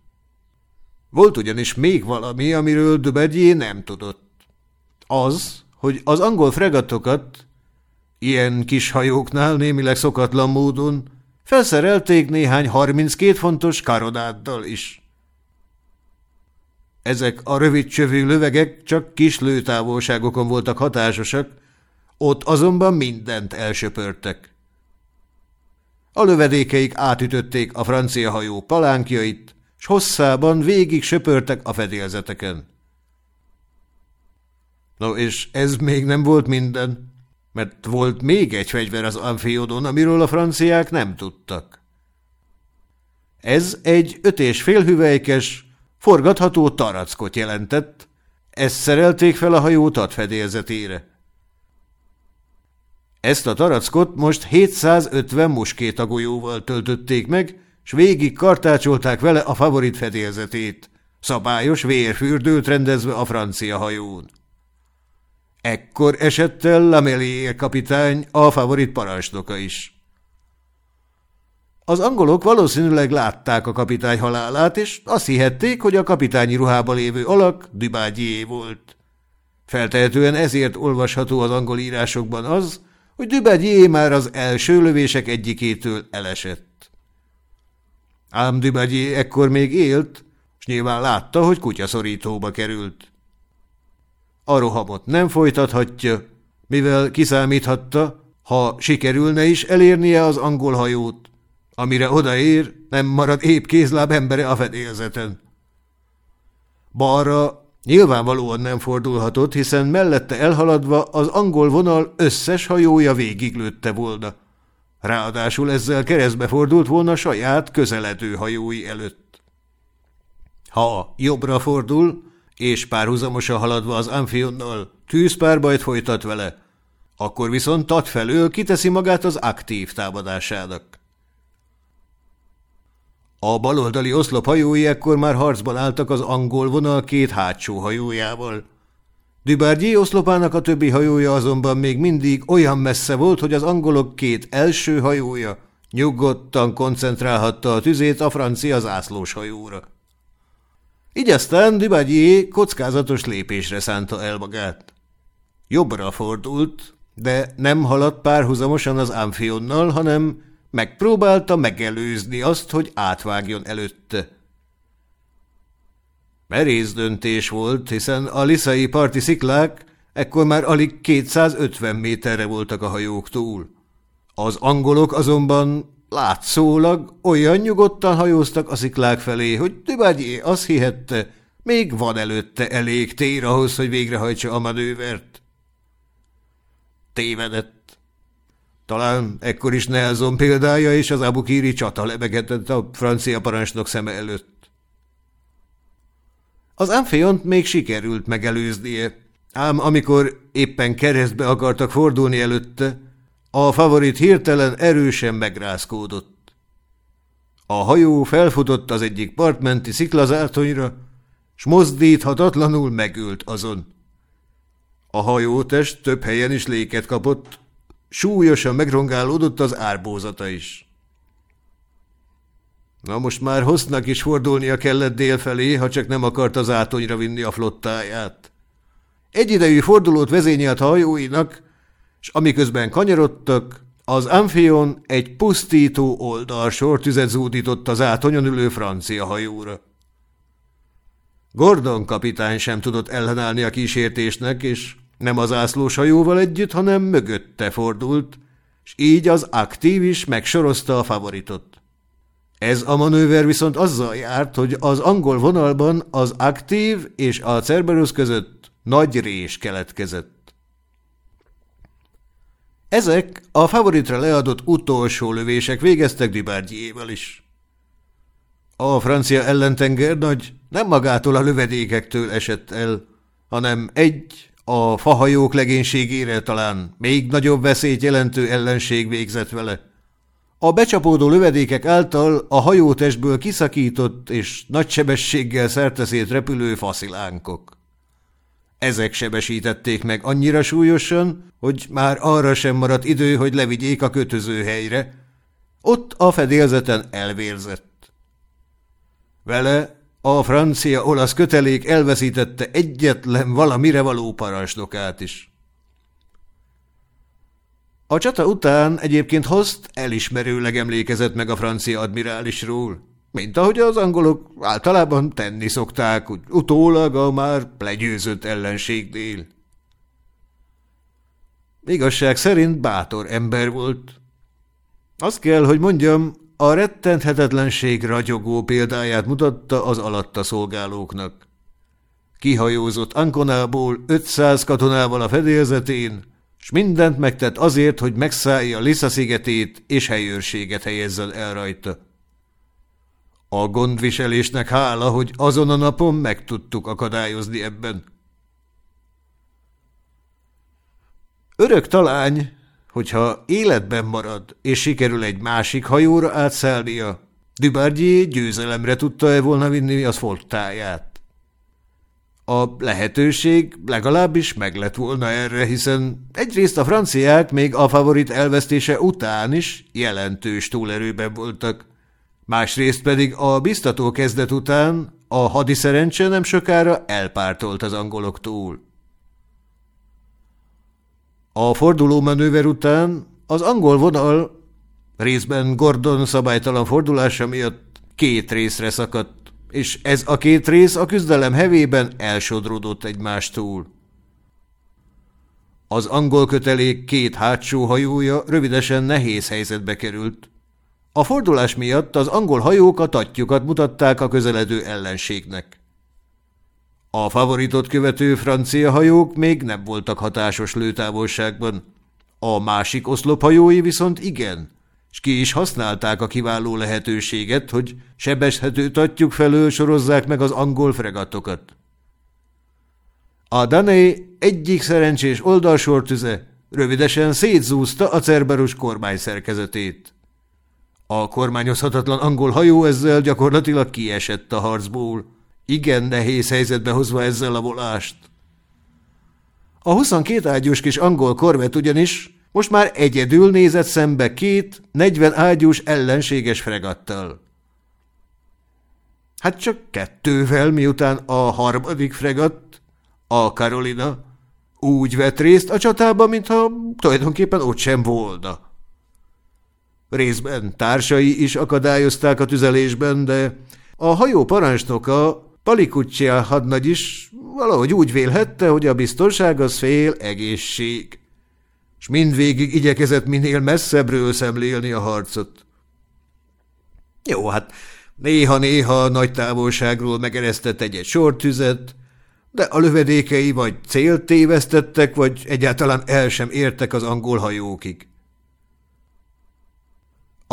Volt ugyanis még valami, amiről Dubedjé nem tudott. Az, hogy az angol fregatokat Ilyen kis hajóknál némileg szokatlan módon felszerelték néhány 32 fontos karodáddal is. Ezek a rövid csövű lövegek csak kis lőtávolságokon voltak hatásosak, ott azonban mindent elsöpörtek. A lövedékeik átütötték a francia hajó palánkjait, s hosszában végig söpörtek a fedélzeteken. No, és ez még nem volt minden, mert volt még egy fegyver az amfiodon, amiről a franciák nem tudtak. Ez egy öt és fél hüvelykes, forgatható tarackot jelentett, ezt szerelték fel a hajó fedélzetére. Ezt a tarackot most 750 muskétagolyóval töltötték meg, s végig kartácsolták vele a favorit fedélzetét, szabályos vérfürdőt rendezve a francia hajón. Ekkor esett el Lamelier kapitány, a favorit parancsnoka is. Az angolok valószínűleg látták a kapitány halálát, és azt hihették, hogy a kapitányi ruhába lévő alak Dubágyié volt. Feltehetően ezért olvasható az angol írásokban az, hogy Dubágyié már az első lövések egyikétől elesett. Ám Dubágyié ekkor még élt, és nyilván látta, hogy kutyaszorítóba került. A rohamot nem folytathatja, mivel kiszámíthatta, ha sikerülne is elérnie az angol hajót, amire odaér, nem marad épp kézláb embere a fedélzeten. Balra nyilvánvalóan nem fordulhatott, hiszen mellette elhaladva az angol vonal összes hajója végiglőtte volna. Ráadásul ezzel keresztbe fordult volna saját közeledő hajói előtt. Ha jobbra fordul, és párhuzamosan haladva az Amphionnal tűzpárbajt folytat vele, akkor viszont tad felől kiteszi magát az aktív támadásának. A baloldali oszlop hajói ekkor már harcban álltak az angol vonal két hátsó hajójával. Dubardjé oszlopának a többi hajója azonban még mindig olyan messze volt, hogy az angolok két első hajója nyugodtan koncentrálhatta a tüzét a francia zászlós hajóra. Így aztán Dubadjé kockázatos lépésre szánta el magát. Jobbra fordult, de nem haladt párhuzamosan az Amphionnal, hanem megpróbálta megelőzni azt, hogy átvágjon előtte. Merész döntés volt, hiszen a liszai parti sziklák ekkor már alig 250 méterre voltak a hajók túl. Az angolok azonban Látszólag olyan nyugodtan hajóztak a sziklák felé, hogy Dubadjé azt hihette, még van előtte elég tér ahhoz, hogy végrehajtsa a manővert. Tévedett. Talán ekkor is Nelson példája és az Abukíri csata lebegedett a francia parancsnok szeme előtt. Az Amphiont még sikerült megelőznie, ám amikor éppen keresztbe akartak fordulni előtte, a favorit hirtelen erősen megrázkódott. A hajó felfutott az egyik partmenti sziklazátonyra, s mozdíthatatlanul megült azon. A hajótest több helyen is léket kapott, súlyosan megrongálódott az árbózata is. Na most már hossznak is fordulnia kellett délfelé, ha csak nem akart az átonyra vinni a flottáját. Egyidejű fordulót vezényelt hajóinak, s amiközben kanyarodtak, az Amphion egy pusztító oldalsor tüzet zúdított az átonyon ülő francia hajóra. Gordon kapitány sem tudott ellenállni a kísértésnek, és nem az ászlós hajóval együtt, hanem mögötte fordult, és így az aktív is megsorozta a favoritot. Ez a manőver viszont azzal járt, hogy az angol vonalban az aktív és a Cerberus között nagy rés keletkezett. Ezek a favoritra leadott utolsó lövések végeztek Dubardjével is. A francia ellentenger nagy nem magától a lövedékektől esett el, hanem egy, a fahajók legénységére talán még nagyobb veszélyt jelentő ellenség végzett vele. A becsapódó lövedékek által a hajótestből kiszakított és nagy sebességgel szerteszét repülő faszilánkok. Ezek sebesítették meg annyira súlyosan, hogy már arra sem maradt idő, hogy levigyék a kötözőhelyre. Ott a fedélzeten elvérzett. Vele a francia-olasz kötelék elveszítette egyetlen valamire való parancsnokát is. A csata után egyébként Host elismerőleg emlékezett meg a francia admirálisról, mint ahogy az angolok általában tenni szokták, utólag a már legyőzött ellenségnél. Igazság szerint bátor ember volt. Azt kell, hogy mondjam, a rettenthetetlenség ragyogó példáját mutatta az alatta szolgálóknak. Kihajózott Ankonából 500 katonával a fedélzetén, s mindent megtett azért, hogy megszállja Lissa szigetét és helyőrséget helyezzen el rajta. A gondviselésnek hála, hogy azon a napon meg tudtuk akadályozni ebben. Örök talány, hogyha életben marad, és sikerül egy másik hajóra átszállnia, Dubardier győzelemre tudta-e volna vinni az flottáját. A lehetőség legalábbis meg lett volna erre, hiszen egyrészt a franciák még a favorit elvesztése után is jelentős túlerőben voltak, másrészt pedig a biztató kezdet után a hadiszerencse nem sokára elpártolt az angoloktól. A forduló manőver után az angol vonal részben Gordon szabálytalan fordulása miatt két részre szakadt, és ez a két rész a küzdelem hevében elsodródott egymástól. Az angol kötelék két hátsó hajója rövidesen nehéz helyzetbe került. A fordulás miatt az angol hajók a tatjukat mutatták a közeledő ellenségnek. A favoritot követő francia hajók még nem voltak hatásos lőtávolságban. A másik oszlophajói viszont igen, és ki is használták a kiváló lehetőséget, hogy sebeshető tatjuk felől sorozzák meg az angol fregatokat. A Dané egyik szerencsés oldalsortüze rövidesen szétzúzta a Cerberus kormány szerkezetét. A kormányozhatatlan angol hajó ezzel gyakorlatilag kiesett a harcból, igen nehéz helyzetbe hozva ezzel a volást. A 22 ágyús kis angol korvet ugyanis most már egyedül nézett szembe két 40 ágyús ellenséges fregattal. Hát csak kettővel, miután a harmadik fregatt, a Carolina, úgy vett részt a csatában, mintha tulajdonképpen ott sem volna. Részben társai is akadályozták a tüzelésben, de a hajó parancsnoka Palikucsia hadnagy is valahogy úgy vélhette, hogy a biztonság az fél egészség, és mindvégig igyekezett minél messzebbről szemlélni a harcot. Jó, hát néha-néha nagy távolságról megeresztett egy-egy sortüzet, de a lövedékei vagy célt tévesztettek, vagy egyáltalán el sem értek az angol hajókig.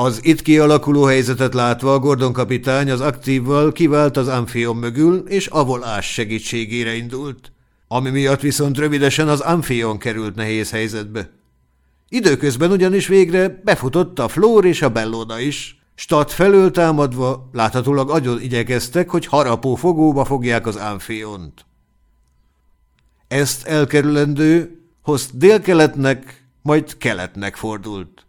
Az itt kialakuló helyzetet látva a Gordon kapitány az aktívval kivált az Amphion mögül, és avolás segítségére indult, ami miatt viszont rövidesen az Amphion került nehéz helyzetbe. Időközben ugyanis végre befutott a Flór és a Bellona is, Stat felől támadva láthatólag agyon igyekeztek, hogy harapó fogóba fogják az Amphiont. Ezt elkerülendő, Hozt délkeletnek, majd keletnek fordult.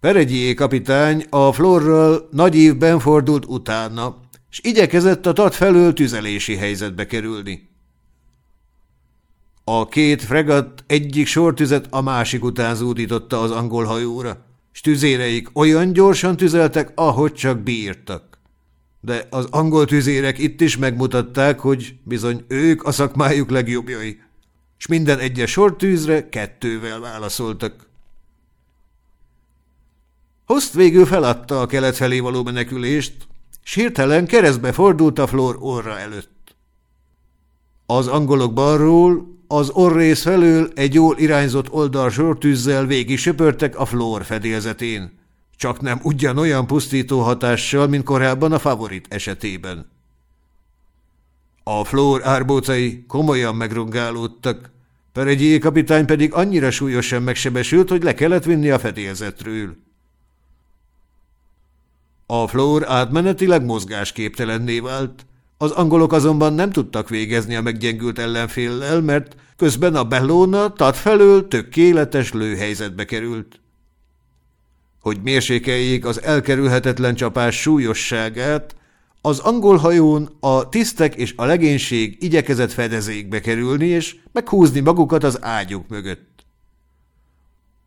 Peregyié kapitány a florral nagy évben fordult utána, és igyekezett a tat felől tüzelési helyzetbe kerülni. A két fregat egyik sortüzet a másik után zúdította az angol hajóra, s tüzéreik olyan gyorsan tüzeltek, ahogy csak bírtak. De az angol tüzérek itt is megmutatták, hogy bizony ők a szakmájuk legjobbjai, és minden egyes sortűzre kettővel válaszoltak. Host végül feladta a kelet felé való menekülést, s hirtelen keresztbe fordult a Flor orra előtt. Az angolok balról, az orrész felől egy jól irányzott oldalsortűzzel végig söpörtek a Flor fedélzetén, csak nem ugyanolyan pusztító hatással, mint korábban a favorit esetében. A Flor árbócai komolyan megrongálódtak, Peregyi kapitány pedig annyira súlyosan megsebesült, hogy le kellett vinni a fedélzetről. A Flór átmenetileg mozgásképtelenné vált. Az angolok azonban nem tudtak végezni a meggyengült ellenféllel, mert közben a Bellona tat felől tökéletes lőhelyzetbe került. Hogy mérsékeljék az elkerülhetetlen csapás súlyosságát, az angol hajón a tisztek és a legénység igyekezett fedezékbe kerülni és meghúzni magukat az ágyuk mögött.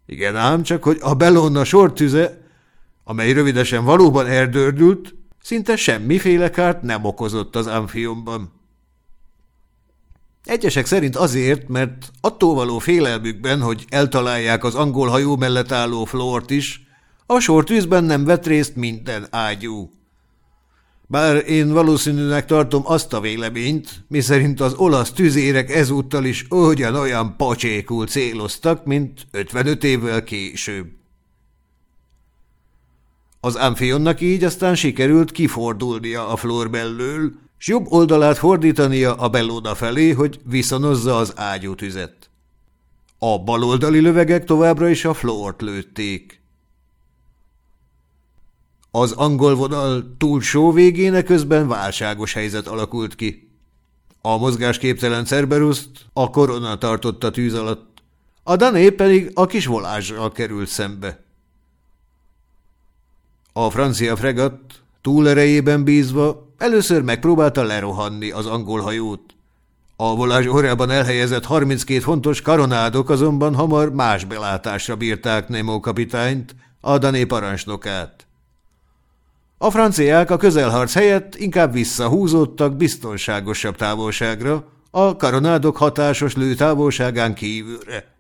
Igen ám, csak hogy a Bellona sortüze, amely rövidesen valóban erdördült, szinte semmiféle kárt nem okozott az amfiumban. Egyesek szerint azért, mert attól való félelmükben, hogy eltalálják az angol hajó mellett álló flort is, a sortűzben nem vett részt minden ágyú. Bár én valószínűnek tartom azt a véleményt, miszerint az olasz tüzérek ezúttal is ugyanolyan pacsékul céloztak, mint 55 évvel később. Az Amphionnak így aztán sikerült kifordulnia a flor mellől, s jobb oldalát fordítania a Bellona felé, hogy viszonozza az ágyútüzet. A baloldali lövegek továbbra is a flort lőtték. Az angol vonal túlsó végén közben válságos helyzet alakult ki. A mozgásképtelen Cerberuszt a korona tartotta tűz alatt, a Dané pedig a kis volázsral került szembe. A francia fregatt túlerejében bízva először megpróbálta lerohanni az angol hajót. A volázs orrában elhelyezett 32 fontos karonádok azonban hamar más belátásra bírták Nemo kapitányt, a Dané parancsnokát. A franciák a közelharc helyett inkább visszahúzódtak biztonságosabb távolságra, a karonádok hatásos lőtávolságán kívülre.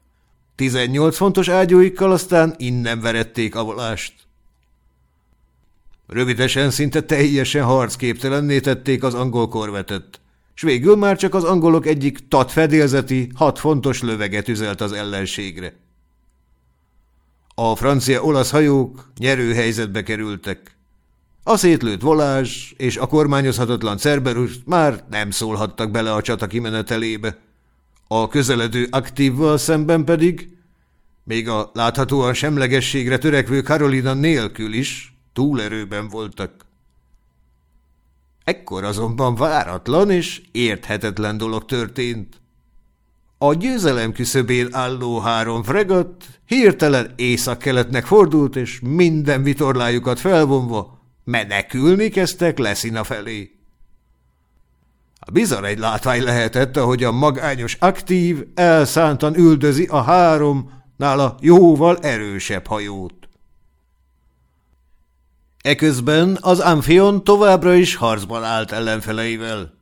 18 fontos ágyúikkal aztán innen verették a volást. Rövidesen szinte teljesen harcképtelenné tették az angol korvetet, s végül már csak az angolok egyik tat fedélzeti, hat fontos löveget üzelt az ellenségre. A francia-olasz hajók nyerőhelyzetbe kerültek. A szétlőtt volázs és a kormányozhatatlan Cerberus már nem szólhattak bele a csata kimenetelébe. A közeledő aktívval szemben pedig, még a láthatóan semlegességre törekvő Karolina nélkül is túlerőben voltak. Ekkor azonban váratlan és érthetetlen dolog történt. A győzelem küszöbén álló három fregat hirtelen észak-keletnek fordult, és minden vitorlájukat felvonva menekülni kezdtek Leszina felé. A bizarr egy látvány lehetett, ahogy a magányos aktív elszántan üldözi a három, nála jóval erősebb hajót. Eközben az Amphion továbbra is harcban állt ellenfeleivel.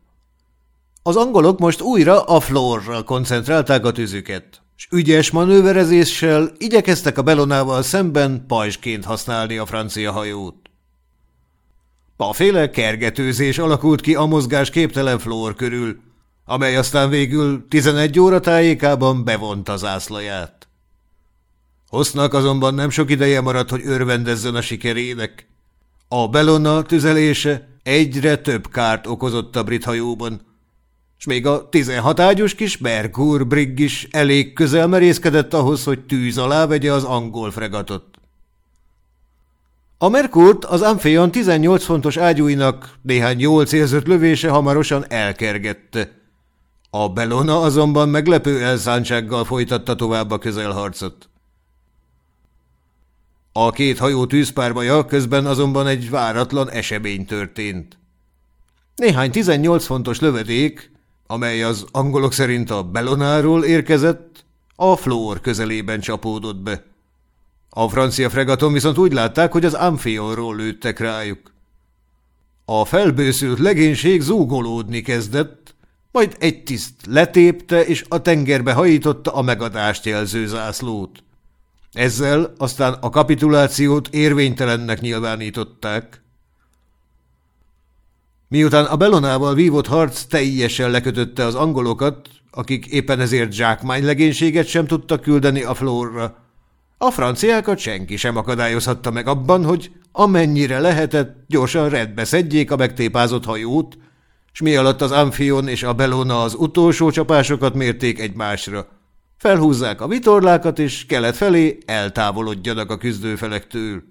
Az angolok most újra a florra koncentrálták a tüzüket, és ügyes manőverezéssel igyekeztek a Belonával szemben pajsként használni a francia hajót. Paféle kergetőzés alakult ki a mozgás képtelen flór körül, amely aztán végül 11 óra tájékában bevonta zászlaját. Hossznak azonban nem sok ideje maradt, hogy örvendezzen a sikerének. A Bellona tüzelése egyre több kárt okozott a brit hajóban, és még a 16 ágyus kis Merkur brig is elég közel merészkedett ahhoz, hogy tűz alá vegye az angol fregatot. A Merkurt az Amphion 18 fontos ágyúinak néhány jól célzott lövése hamarosan elkergette. A Bellona azonban meglepő elszántsággal folytatta tovább a közelharcot. A két hajó tűzpárbaja közben azonban egy váratlan esemény történt. Néhány 18 fontos lövedék, amely az angolok szerint a Bellonáról érkezett, a Flór közelében csapódott be. A francia fregaton viszont úgy látták, hogy az Amphionról lőttek rájuk. A felbőszült legénység zúgolódni kezdett, majd egy tiszt letépte és a tengerbe hajította a megadást jelző zászlót. Ezzel aztán a kapitulációt érvénytelennek nyilvánították. Miután a Belonával vívott harc teljesen lekötötte az angolokat, akik éppen ezért zsákmány legénységet sem tudtak küldeni a flórra, a franciákat senki sem akadályozhatta meg abban, hogy amennyire lehetett, gyorsan redbe szedjék a megtépázott hajót, s mi alatt az Amphion és a Bellona az utolsó csapásokat mérték egymásra. Felhúzzák a vitorlákat, és kelet felé eltávolodjanak a küzdőfelektől.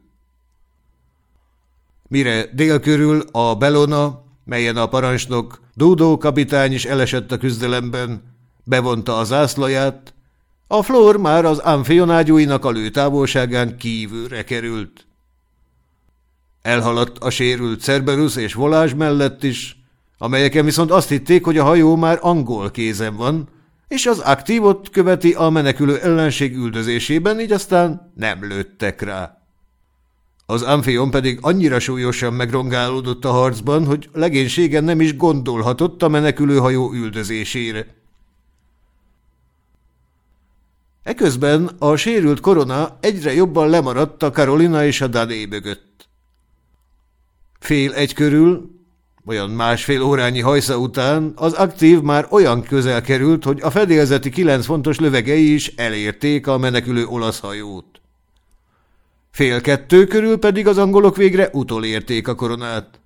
Mire dél körül a Bellona, melyen a parancsnok Dúdó kapitány is elesett a küzdelemben, bevonta az zászlaját, a flór már az amfionágyúinak a lőtávolságán kívülre került. Elhaladt a sérült Cerberus és Volázs mellett is, amelyeken viszont azt hitték, hogy a hajó már angol kézen van, és az aktívot követi a menekülő ellenség üldözésében, így aztán nem lőttek rá. Az Amphion pedig annyira súlyosan megrongálódott a harcban, hogy legénységen nem is gondolhatott a menekülő hajó üldözésére. Eközben a sérült korona egyre jobban lemaradt a Carolina és a Dané mögött. Fél egy körül, olyan másfél órányi hajsza után az aktív már olyan közel került, hogy a fedélzeti kilenc fontos lövegei is elérték a menekülő olasz hajót. Fél kettő körül pedig az angolok végre utolérték a koronát.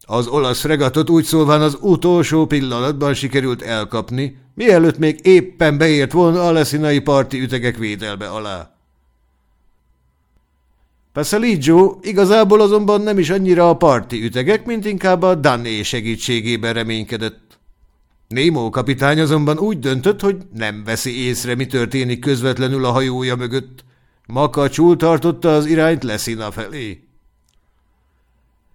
Az olasz fregatot úgy szólván az utolsó pillanatban sikerült elkapni, mielőtt még éppen beért volna a leszinai parti ütegek védelme alá. Passaligio igazából azonban nem is annyira a parti ütegek, mint inkább a Danné segítségében reménykedett. Némó kapitány azonban úgy döntött, hogy nem veszi észre, mi történik közvetlenül a hajója mögött. Makacsul tartotta az irányt Leszina felé.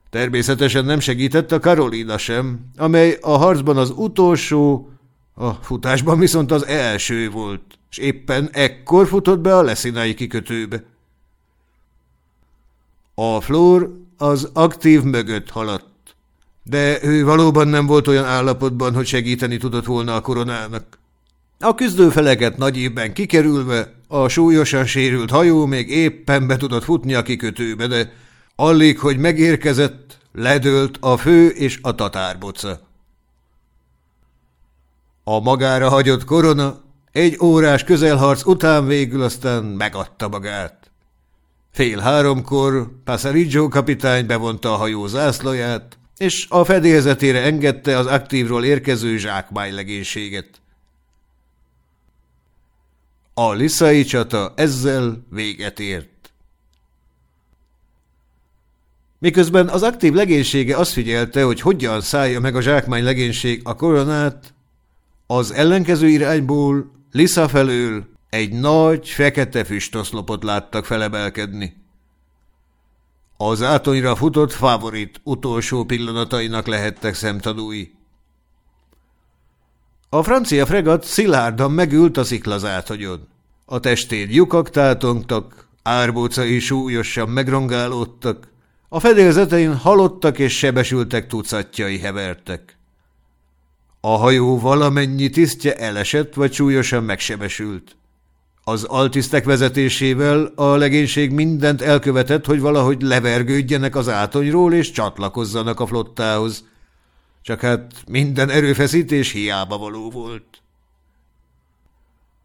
Természetesen nem segített a Karolina sem, amely a harcban az utolsó, a futásban viszont az első volt, és éppen ekkor futott be a leszinai kikötőbe. A Flór az aktív mögött haladt, de ő valóban nem volt olyan állapotban, hogy segíteni tudott volna a koronának. A küzdőfeleket nagy évben kikerülve, a súlyosan sérült hajó még éppen be tudott futni a kikötőbe, de alig, hogy megérkezett, ledőlt a fő és a tatárboca. A magára hagyott korona egy órás közelharc után végül aztán megadta magát. Fél háromkor Passariggio kapitány bevonta a hajó zászlaját, és a fedélzetére engedte az aktívról érkező zsákmánylegénységet. A liszai csata ezzel véget ért. Miközben az aktív legénysége azt figyelte, hogy hogyan szállja meg a zsákmány legénység a koronát, az ellenkező irányból, Lisa felől egy nagy, fekete füstoszlopot láttak felebelkedni. Az átonyra futott favorit utolsó pillanatainak lehettek szemtanúi. A francia fregat szilárdan megült a sziklazátogyon. A testén lyukak tátongtak, árbócai súlyosan megrongálódtak, a fedélzetein halottak és sebesültek tucatjai hevertek. A hajó valamennyi tisztje elesett vagy súlyosan megsebesült. Az altisztek vezetésével a legénység mindent elkövetett, hogy valahogy levergődjenek az átonyról és csatlakozzanak a flottához. Csak hát minden erőfeszítés hiába való volt.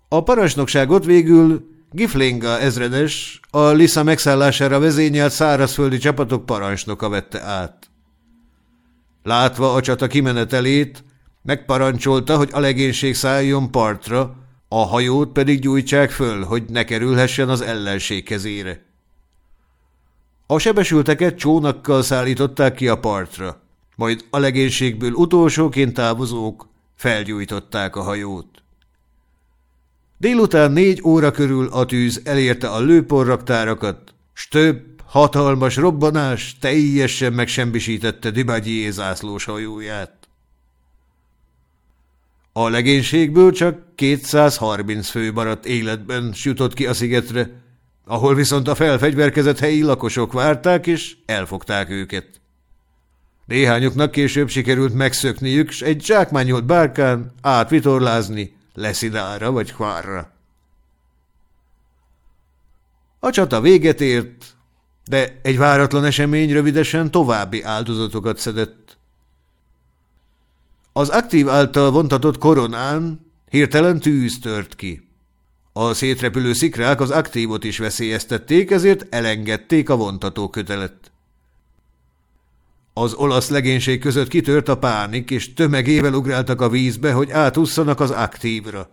A parancsnokságot végül Giflinga ezredes, a Lisa megszállására vezényelt szárazföldi csapatok parancsnoka vette át. Látva a csata kimenetelét, megparancsolta, hogy a legénység szálljon partra, a hajót pedig gyújtsák föl, hogy ne kerülhessen az ellenség kezére. A sebesülteket csónakkal szállították ki a partra, majd a legénységből utolsóként távozók felgyújtották a hajót. Délután négy óra körül a tűz elérte a lőporraktárakat, s több hatalmas robbanás teljesen megsembisítette Dibagyi zászlós hajóját. A legénységből csak 230 fő maradt életben jutott ki a szigetre, ahol viszont a felfegyverkezett helyi lakosok várták és elfogták őket. Néhányuknak később sikerült megszökniük, s egy zsákmányolt bárkán átvitorlázni Leszidára vagy Hvárra. A csata véget ért, de egy váratlan esemény rövidesen további áldozatokat szedett. Az aktív által vontatott koronán hirtelen tűz tört ki. A szétrepülő szikrák az aktívot is veszélyeztették, ezért elengedték a vontató kötelet. Az olasz legénység között kitört a pánik, és tömegével ugráltak a vízbe, hogy átúszanak az aktívra.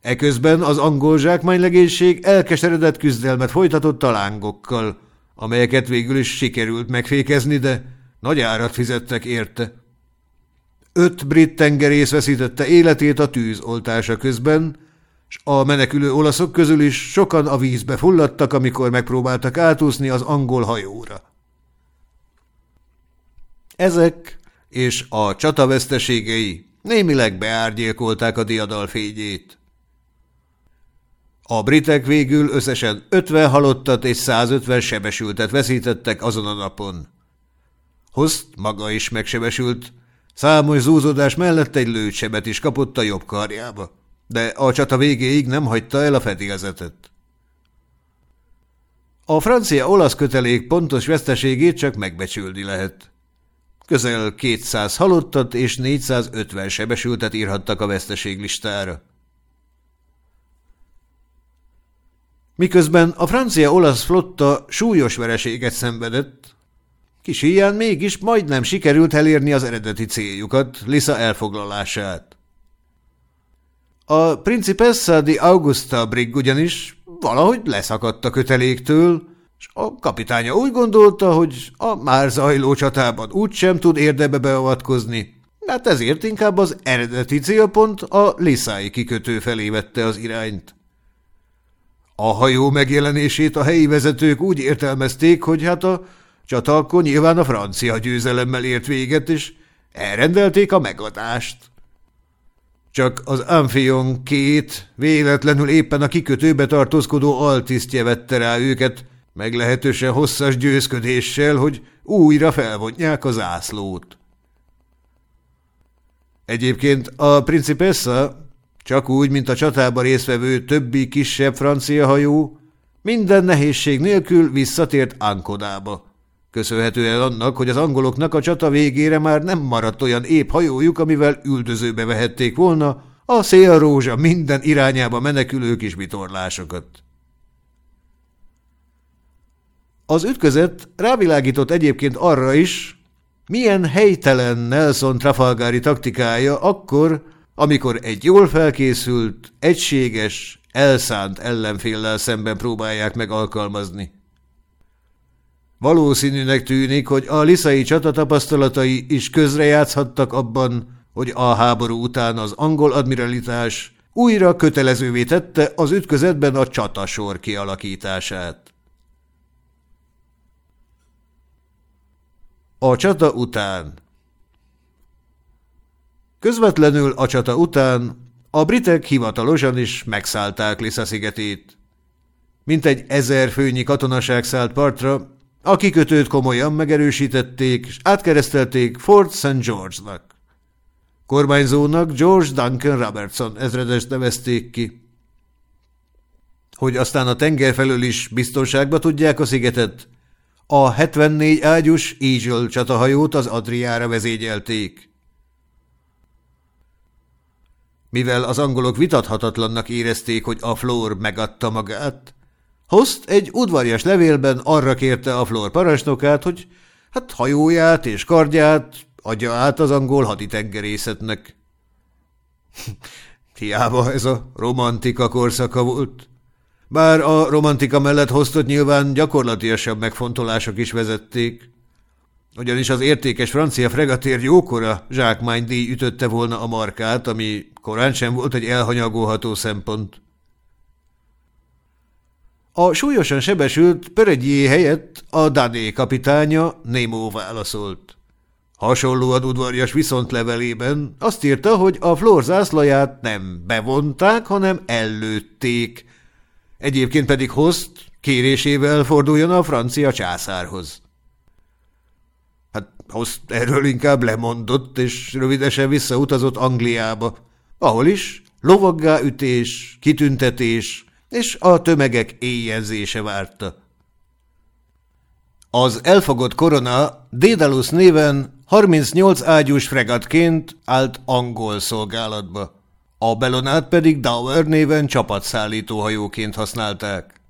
Eközben az angol zsákmánylegénység elkeseredett küzdelmet folytatott a lángokkal, amelyeket végül is sikerült megfékezni, de nagy árat fizettek érte. Öt brit tengerész veszítette életét a tűz oltása közben, és a menekülő olaszok közül is sokan a vízbe fulladtak, amikor megpróbáltak átúszni az angol hajóra. Ezek és a csata veszteségei némileg beárgyékolták a diadal fényét. A britek végül összesen 50 halottat és 150 sebesültet veszítettek azon a napon. Host maga is megsebesült, számos zúzódás mellett egy lőtsebet is kapott a jobb karjába, de a csata végéig nem hagyta el a fedélzetet. A francia-olasz kötelék pontos veszteségét csak megbecsülni lehet. Közel 200 halottat és 450 sebesültet írhattak a veszteség listára. Miközben a francia-olasz flotta súlyos vereséget szenvedett, kis híján mégis majdnem sikerült elérni az eredeti céljukat, Lisa elfoglalását. A Principessa di Augusta brig ugyanis valahogy leszakadt a köteléktől, és a kapitánya úgy gondolta, hogy a már zajló csatában úgysem tud érdebe beavatkozni, hát ezért inkább az eredeti célpont a Liszái kikötő felé vette az irányt. A hajó megjelenését a helyi vezetők úgy értelmezték, hogy hát a csata akkor nyilván a francia győzelemmel ért véget, és elrendelték a megadást. Csak az Amphion két véletlenül éppen a kikötőbe tartózkodó altisztje vette rá őket, meglehetősen hosszas győzködéssel, hogy újra felvonják az ászlót. Egyébként a Principessa, csak úgy, mint a csatába résztvevő többi kisebb francia hajó, minden nehézség nélkül visszatért Ankodába. Köszönhetően annak, hogy az angoloknak a csata végére már nem maradt olyan épp hajójuk, amivel üldözőbe vehették volna a szélrózsa minden irányába menekülő kis vitorlásokat. Az ütközet rávilágított egyébként arra is, milyen helytelen Nelson Trafalgári taktikája akkor, amikor egy jól felkészült, egységes, elszánt ellenféllel szemben próbálják meg alkalmazni. Valószínűnek tűnik, hogy a liszai csata tapasztalatai is közrejátszhattak abban, hogy a háború után az angol admiralitás újra kötelezővé tette az ütközetben a csatasor kialakítását. A csata után Közvetlenül a csata után a britek hivatalosan is megszállták Lisa szigetét. Mintegy ezer főnyi katonaság szállt partra, a kikötőt komolyan megerősítették, és átkeresztelték Fort St. George-nak. Kormányzónak George Duncan Robertson ezredes nevezték ki. Hogy aztán a tenger felől is biztonságba tudják a szigetet, a 74 ágyus Eagle csatahajót az Adriára vezényelték. Mivel az angolok vitathatatlannak érezték, hogy a Flór megadta magát, Host egy udvarjas levélben arra kérte a Flór parancsnokát, hogy hát hajóját és kardját adja át az angol haditengerészetnek. [laughs] Hiába ez a romantika korszaka volt. Bár a romantika mellett hoztott nyilván gyakorlatiasabb megfontolások is vezették. Ugyanis az értékes francia fregatér jókora zsákmánydíj ütötte volna a markát, ami korán sem volt egy elhanyagolható szempont. A súlyosan sebesült Pöregyé helyett a Dané kapitánya Nemo válaszolt. Hasonlóan udvarjas viszontlevelében azt írta, hogy a Flor zászlaját nem bevonták, hanem ellőtték. Egyébként pedig Host kérésével forduljon a francia császárhoz. Hát Host erről inkább lemondott, és rövidesen visszautazott Angliába, ahol is lovaggá ütés, kitüntetés és a tömegek éjjelzése várta. Az elfogott korona Dédalus néven 38 ágyús fregatként állt angol szolgálatba, a Belonát pedig Dower néven csapatszállítóhajóként használták.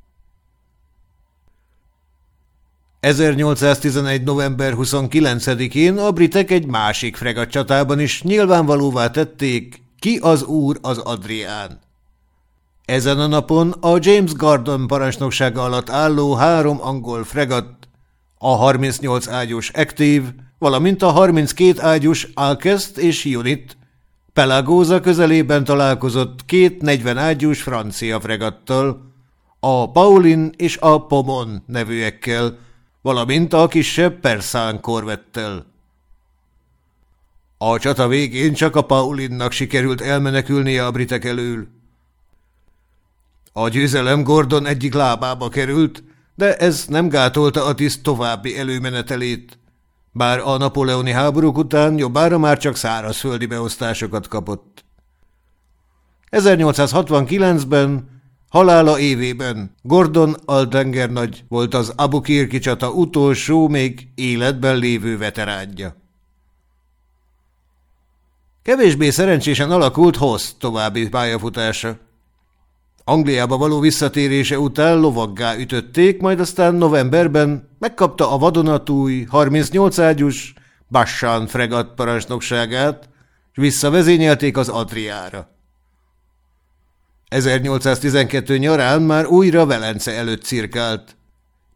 1811. november 29-én a britek egy másik fregatcsatában is nyilvánvalóvá tették, ki az úr az Adrián. Ezen a napon a James Gordon parancsnoksága alatt álló három angol fregat, a 38 ágyús Active, valamint a 32 ágyús Alkest és Unit, Pelagóza közelében találkozott két 40 ágyús francia fregattal, a Paulin és a Pomon nevűekkel, valamint a kisebb Persán korvettel. A csata végén csak a Paulinnak sikerült elmenekülnie a britek elől. A győzelem Gordon egyik lábába került, de ez nem gátolta a tiszt további előmenetelét, bár a napoleoni háborúk után jobbára már csak szárazföldi beosztásokat kapott. 1869-ben, halála évében Gordon Altengernagy volt az Abukirki csata utolsó, még életben lévő veteránja. Kevésbé szerencsésen alakult Hoss további pályafutása. Angliába való visszatérése után lovaggá ütötték, majd aztán novemberben megkapta a vadonatúj 38 ágyus Bassan fregat parancsnokságát, és visszavezényelték az Adriára. 1812 nyarán már újra Velence előtt cirkált,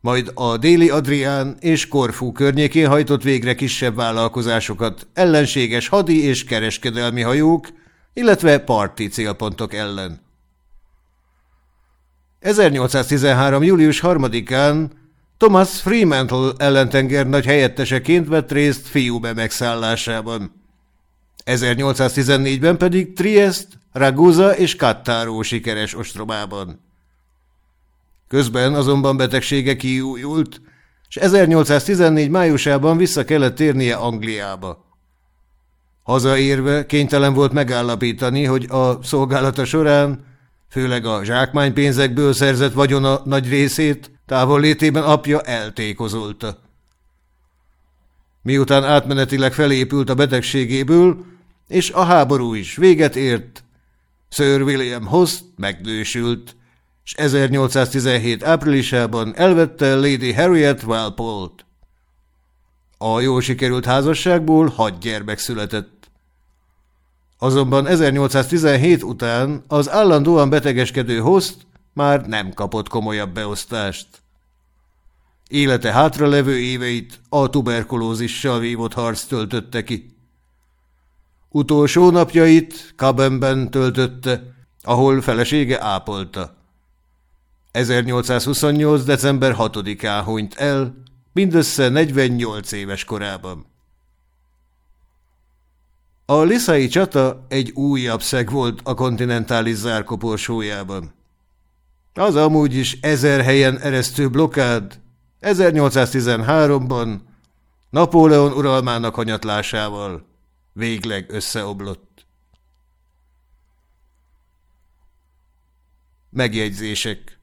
majd a déli Adrián és Korfú környékén hajtott végre kisebb vállalkozásokat ellenséges hadi és kereskedelmi hajók, illetve parti célpontok ellen. 1813. július 3-án Thomas Fremantle ellentenger nagy helyetteseként vett részt fiúbe megszállásában. 1814-ben pedig Triest, Ragusa és Kattáró sikeres ostromában. Közben azonban betegsége kiújult, és 1814 májusában vissza kellett térnie Angliába. Hazaérve kénytelen volt megállapítani, hogy a szolgálata során főleg a zsákmánypénzekből szerzett vagyona nagy részét távol létében apja eltékozolta. Miután átmenetileg felépült a betegségéből, és a háború is véget ért, Sir William Host megnősült, és 1817 áprilisában elvette Lady Harriet Walpole-t. A jól sikerült házasságból hat gyermek született. Azonban 1817 után az állandóan betegeskedő host már nem kapott komolyabb beosztást. Élete hátralevő éveit a tuberkulózissal vívott harc töltötte ki. Utolsó napjait Kabenben töltötte, ahol felesége ápolta. 1828. december 6-án hunyt el, mindössze 48 éves korában. A Liszai csata egy újabb szeg volt a kontinentális zárkoporsójában. Az amúgy is ezer helyen eresztő blokád 1813-ban Napóleon uralmának hanyatlásával végleg összeoblott. Megjegyzések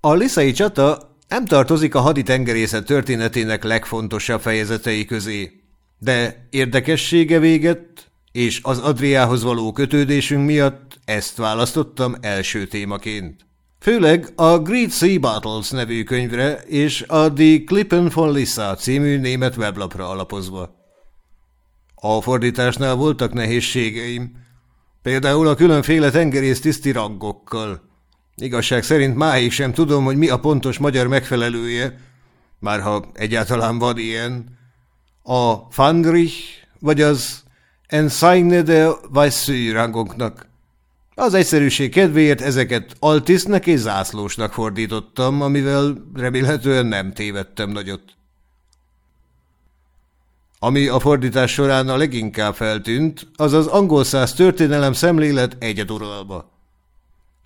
A Liszai csata nem tartozik a haditengerészet történetének legfontosabb fejezetei közé de érdekessége véget, és az Adriához való kötődésünk miatt ezt választottam első témaként. Főleg a Great Sea Battles nevű könyvre és a Die Klippen von Lissa című német weblapra alapozva. A fordításnál voltak nehézségeim, például a különféle tengerész tiszti. Igazság szerint máig sem tudom, hogy mi a pontos magyar megfelelője, már ha egyáltalán van ilyen, a Fandrich vagy az Ensigne de Vassy rangoknak. Az egyszerűség kedvéért ezeket altisznek és zászlósnak fordítottam, amivel remélhetően nem tévedtem nagyot. Ami a fordítás során a leginkább feltűnt, az az angol száz történelem szemlélet egyeduralba.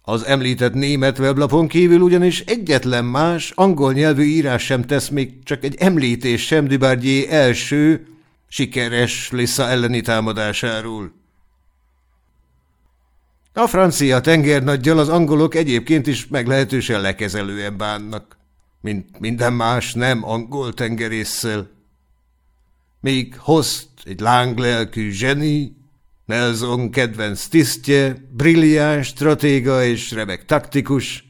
Az említett német weblapon kívül ugyanis egyetlen más angol nyelvű írás sem tesz még csak egy említés sem Dubárgyé első, sikeres Lissa elleni támadásáról. A francia tengernaggyal az angolok egyébként is meglehetősen lekezelően bánnak, mint minden más nem angol tengerésszel. Még Host, egy lánglelkű zseni, Nelson kedvenc tisztje, brilliáns stratéga és remek taktikus.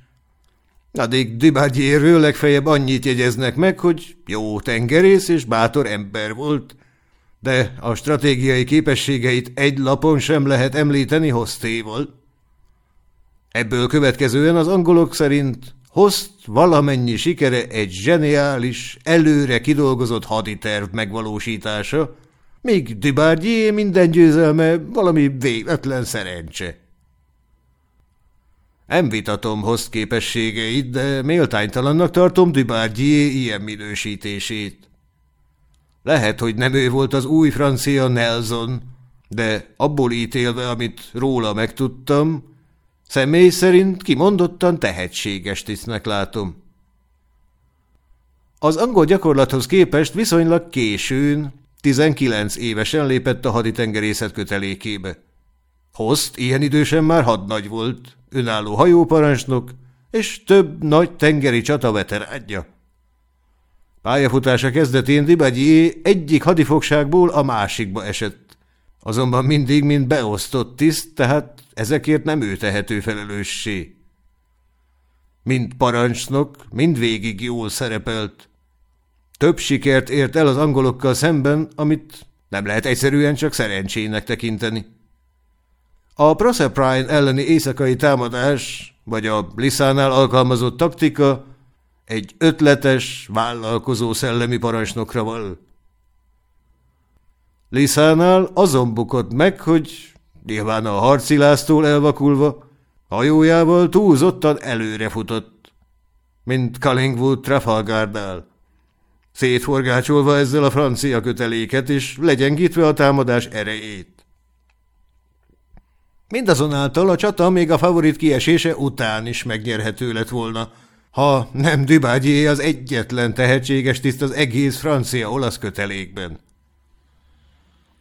Addig Dubadjéről legfeljebb annyit jegyeznek meg, hogy jó tengerész és bátor ember volt, de a stratégiai képességeit egy lapon sem lehet említeni Hostéval. Ebből következően az angolok szerint Host valamennyi sikere egy zseniális, előre kidolgozott haditerv megvalósítása, míg Dubárgyé minden győzelme valami véletlen szerencse. Nem vitatom Host képességeit, de méltánytalannak tartom Dubárgyé ilyen minősítését. Lehet, hogy nem ő volt az új francia Nelson, de abból ítélve, amit róla megtudtam, személy szerint kimondottan tehetséges tisztnek látom. Az angol gyakorlathoz képest viszonylag későn, 19 évesen lépett a haditengerészet kötelékébe. Host ilyen idősen már hadnagy volt, önálló hajóparancsnok, és több nagy tengeri csata veterádja. Pályafutása kezdetén Dibagyi egyik hadifogságból a másikba esett. Azonban mindig, mint beosztott tiszt, tehát ezekért nem ő tehető felelőssé. Mind parancsnok, mind végig jól szerepelt. Több sikert ért el az angolokkal szemben, amit nem lehet egyszerűen csak szerencsének tekinteni. A Proserpine elleni éjszakai támadás, vagy a Lissánál alkalmazott taktika egy ötletes, vállalkozó szellemi parancsnokra val. Lissánál azon bukott meg, hogy nyilván a harcilásztól elvakulva, hajójával túlzottan előre futott, mint Collingwood Trafalgardál. Szétforgácsolva ezzel a francia köteléket, és legyengítve a támadás erejét. Mindazonáltal a csata még a favorit kiesése után is megnyerhető lett volna, ha nem Dubágyé az egyetlen tehetséges tiszt az egész francia-olasz kötelékben.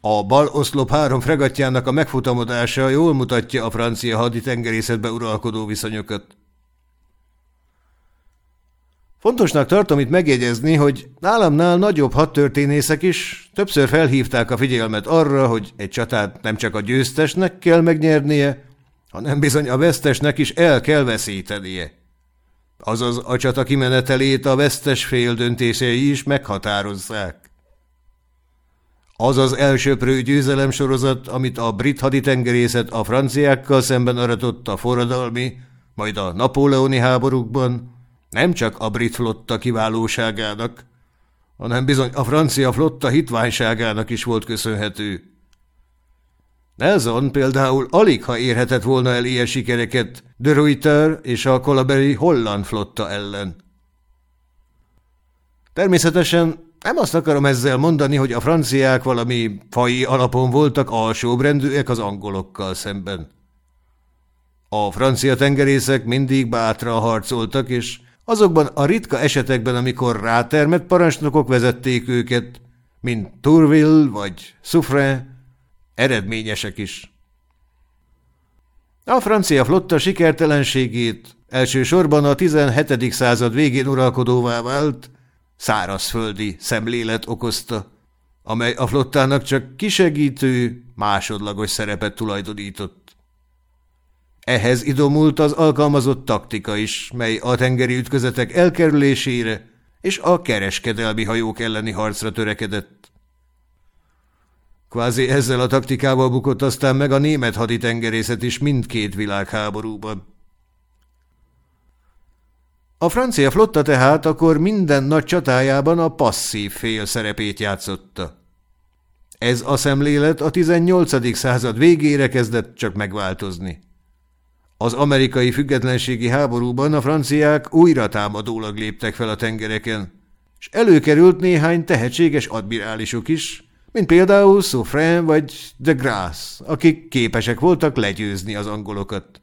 A bal oszlop három fregatjának a megfutamodása jól mutatja a francia haditengerészetbe uralkodó viszonyokat. Fontosnak tartom itt megjegyezni, hogy nálamnál nagyobb hadtörténészek is többször felhívták a figyelmet arra, hogy egy csatát nem csak a győztesnek kell megnyernie, hanem bizony a vesztesnek is el kell veszítenie. Azaz a csata kimenetelét a vesztes fél döntései is meghatározzák. Az az elsőprő győzelem sorozat, amit a brit haditengerészet a franciákkal szemben aratott a forradalmi, majd a napóleoni háborúkban, nem csak a brit flotta kiválóságának, hanem bizony a francia flotta hitványságának is volt köszönhető. Nelson például alig ha érhetett volna el ilyen sikereket de Ruyter és a Colaberi holland flotta ellen. Természetesen nem azt akarom ezzel mondani, hogy a franciák valami fai alapon voltak alsóbrendűek az angolokkal szemben. A francia tengerészek mindig bátra harcoltak, és Azokban a ritka esetekben, amikor rátermett parancsnokok vezették őket, mint Tourville vagy Suffren, eredményesek is. A francia flotta sikertelenségét elsősorban a 17. század végén uralkodóvá vált szárazföldi szemlélet okozta, amely a flottának csak kisegítő, másodlagos szerepet tulajdonított. Ehhez idomult az alkalmazott taktika is, mely a tengeri ütközetek elkerülésére és a kereskedelmi hajók elleni harcra törekedett. Kvázi ezzel a taktikával bukott aztán meg a német haditengerészet is mindkét világháborúban. A francia flotta tehát akkor minden nagy csatájában a passzív fél szerepét játszotta. Ez a szemlélet a 18. század végére kezdett csak megváltozni. Az amerikai függetlenségi háborúban a franciák újra támadólag léptek fel a tengereken, és előkerült néhány tehetséges admirálisok is, mint például Suffren vagy de Grasse, akik képesek voltak legyőzni az angolokat.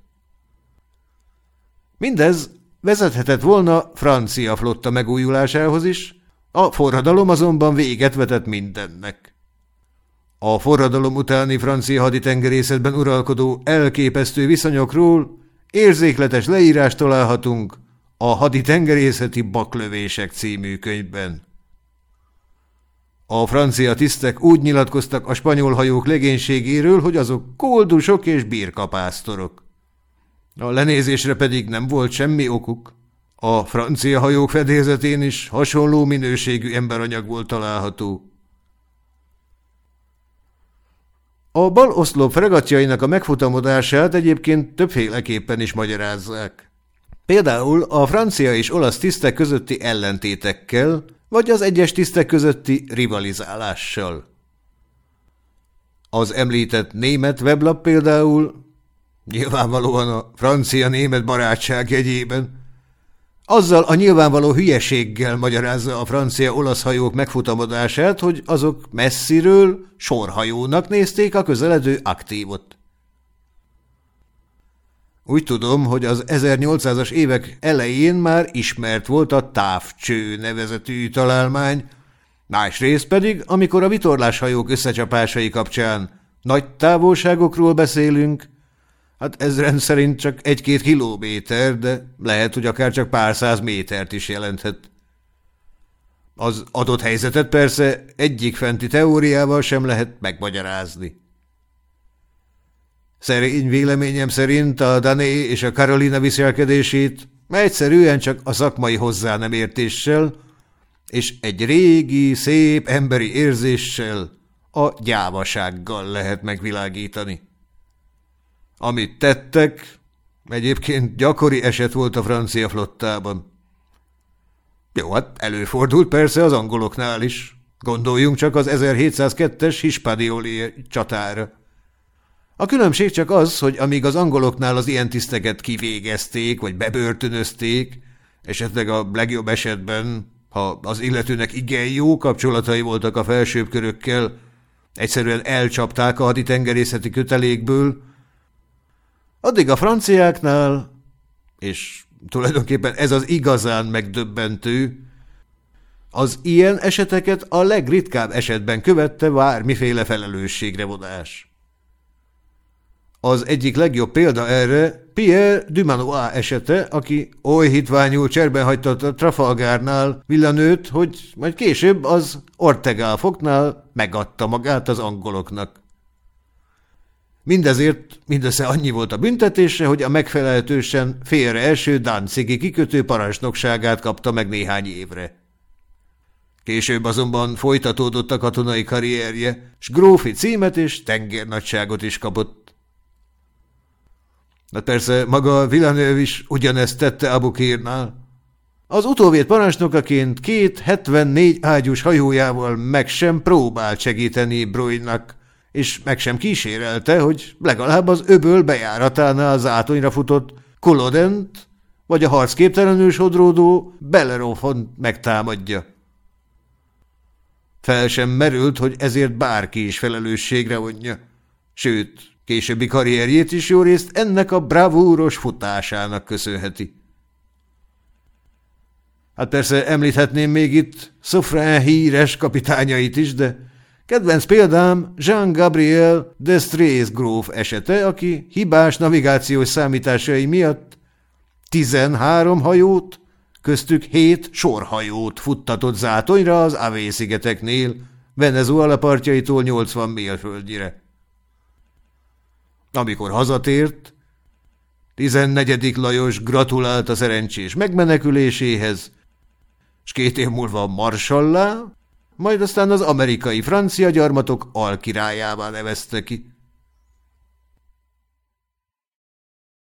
Mindez vezethetett volna francia flotta megújulásához is, a forradalom azonban véget vetett mindennek. A forradalom utáni francia haditengerészetben uralkodó elképesztő viszonyokról érzékletes leírást találhatunk a haditengerészeti baklövések című könyvben. A francia tisztek úgy nyilatkoztak a spanyol hajók legénységéről, hogy azok koldusok és birkapásztorok. A lenézésre pedig nem volt semmi okuk. A francia hajók fedélzetén is hasonló minőségű emberanyag volt található. A bal oszlop fregatjainak a megfutamodását egyébként többféleképpen is magyarázzák. Például a francia és olasz tisztek közötti ellentétekkel, vagy az egyes tisztek közötti rivalizálással. Az említett német weblap például, nyilvánvalóan a francia-német barátság jegyében, Azzal a nyilvánvaló hülyeséggel magyarázza a francia-olasz hajók megfutamodását, hogy azok messziről sorhajónak nézték a közeledő aktívot. Úgy tudom, hogy az 1800-as évek elején már ismert volt a távcső nevezetű találmány, másrészt pedig, amikor a vitorláshajók összecsapásai kapcsán nagy távolságokról beszélünk, hát ez rendszerint csak egy-két kilométer, de lehet, hogy akár csak pár száz métert is jelenthet. Az adott helyzetet persze egyik fenti teóriával sem lehet megmagyarázni. Szerény véleményem szerint a Dané és a Karolina viselkedését egyszerűen csak a szakmai hozzá nem értéssel, és egy régi, szép emberi érzéssel, a gyávasággal lehet megvilágítani. Amit tettek, egyébként gyakori eset volt a francia flottában. Jó, hát előfordult persze az angoloknál is. Gondoljunk csak az 1702-es Hispanioli csatára. A különbség csak az, hogy amíg az angoloknál az ilyen tiszteket kivégezték, vagy bebörtönözték, esetleg a legjobb esetben, ha az illetőnek igen jó kapcsolatai voltak a felsőbb körökkel, egyszerűen elcsapták a haditengerészeti kötelékből, addig a franciáknál, és tulajdonképpen ez az igazán megdöbbentő, az ilyen eseteket a legritkább esetben követte bármiféle felelősségre vonás. Az egyik legjobb példa erre Pierre Dumanois esete, aki oly hitványul cserben hagyta Trafalgárnál villanőt, hogy majd később az Ortega foknál megadta magát az angoloknak. Mindezért mindössze annyi volt a büntetése, hogy a megfelelhetősen félre első Danzigi kikötő parancsnokságát kapta meg néhány évre. Később azonban folytatódott a katonai karrierje, s grófi címet és tengernagyságot is kapott. De persze maga Villeneuve is ugyanezt tette Abukírnál. Az utóvét parancsnokaként két 74 ágyús hajójával meg sem próbált segíteni Bruynak, és meg sem kísérelte, hogy legalább az öböl bejáratánál zátonyra futott Kulodent vagy a harcképtelenül sodródó Bellerophon megtámadja. Fel sem merült, hogy ezért bárki is felelősségre vonja. Sőt, Későbbi karrierjét is jó részt ennek a bravúros futásának köszönheti. Hát persze említhetném még itt Sofrán híres kapitányait is, de kedvenc példám Jean-Gabriel Destrés gróf esete, aki hibás navigációs számításai miatt 13 hajót, köztük 7 sorhajót futtatott zátonyra az Avé-szigeteknél, Venezuela partjaitól 80 mérföldnyire. Amikor hazatért, 14. Lajos gratulált a szerencsés megmeneküléséhez, s két év múlva marsallá, majd aztán az amerikai francia gyarmatok alkirályává nevezte ki.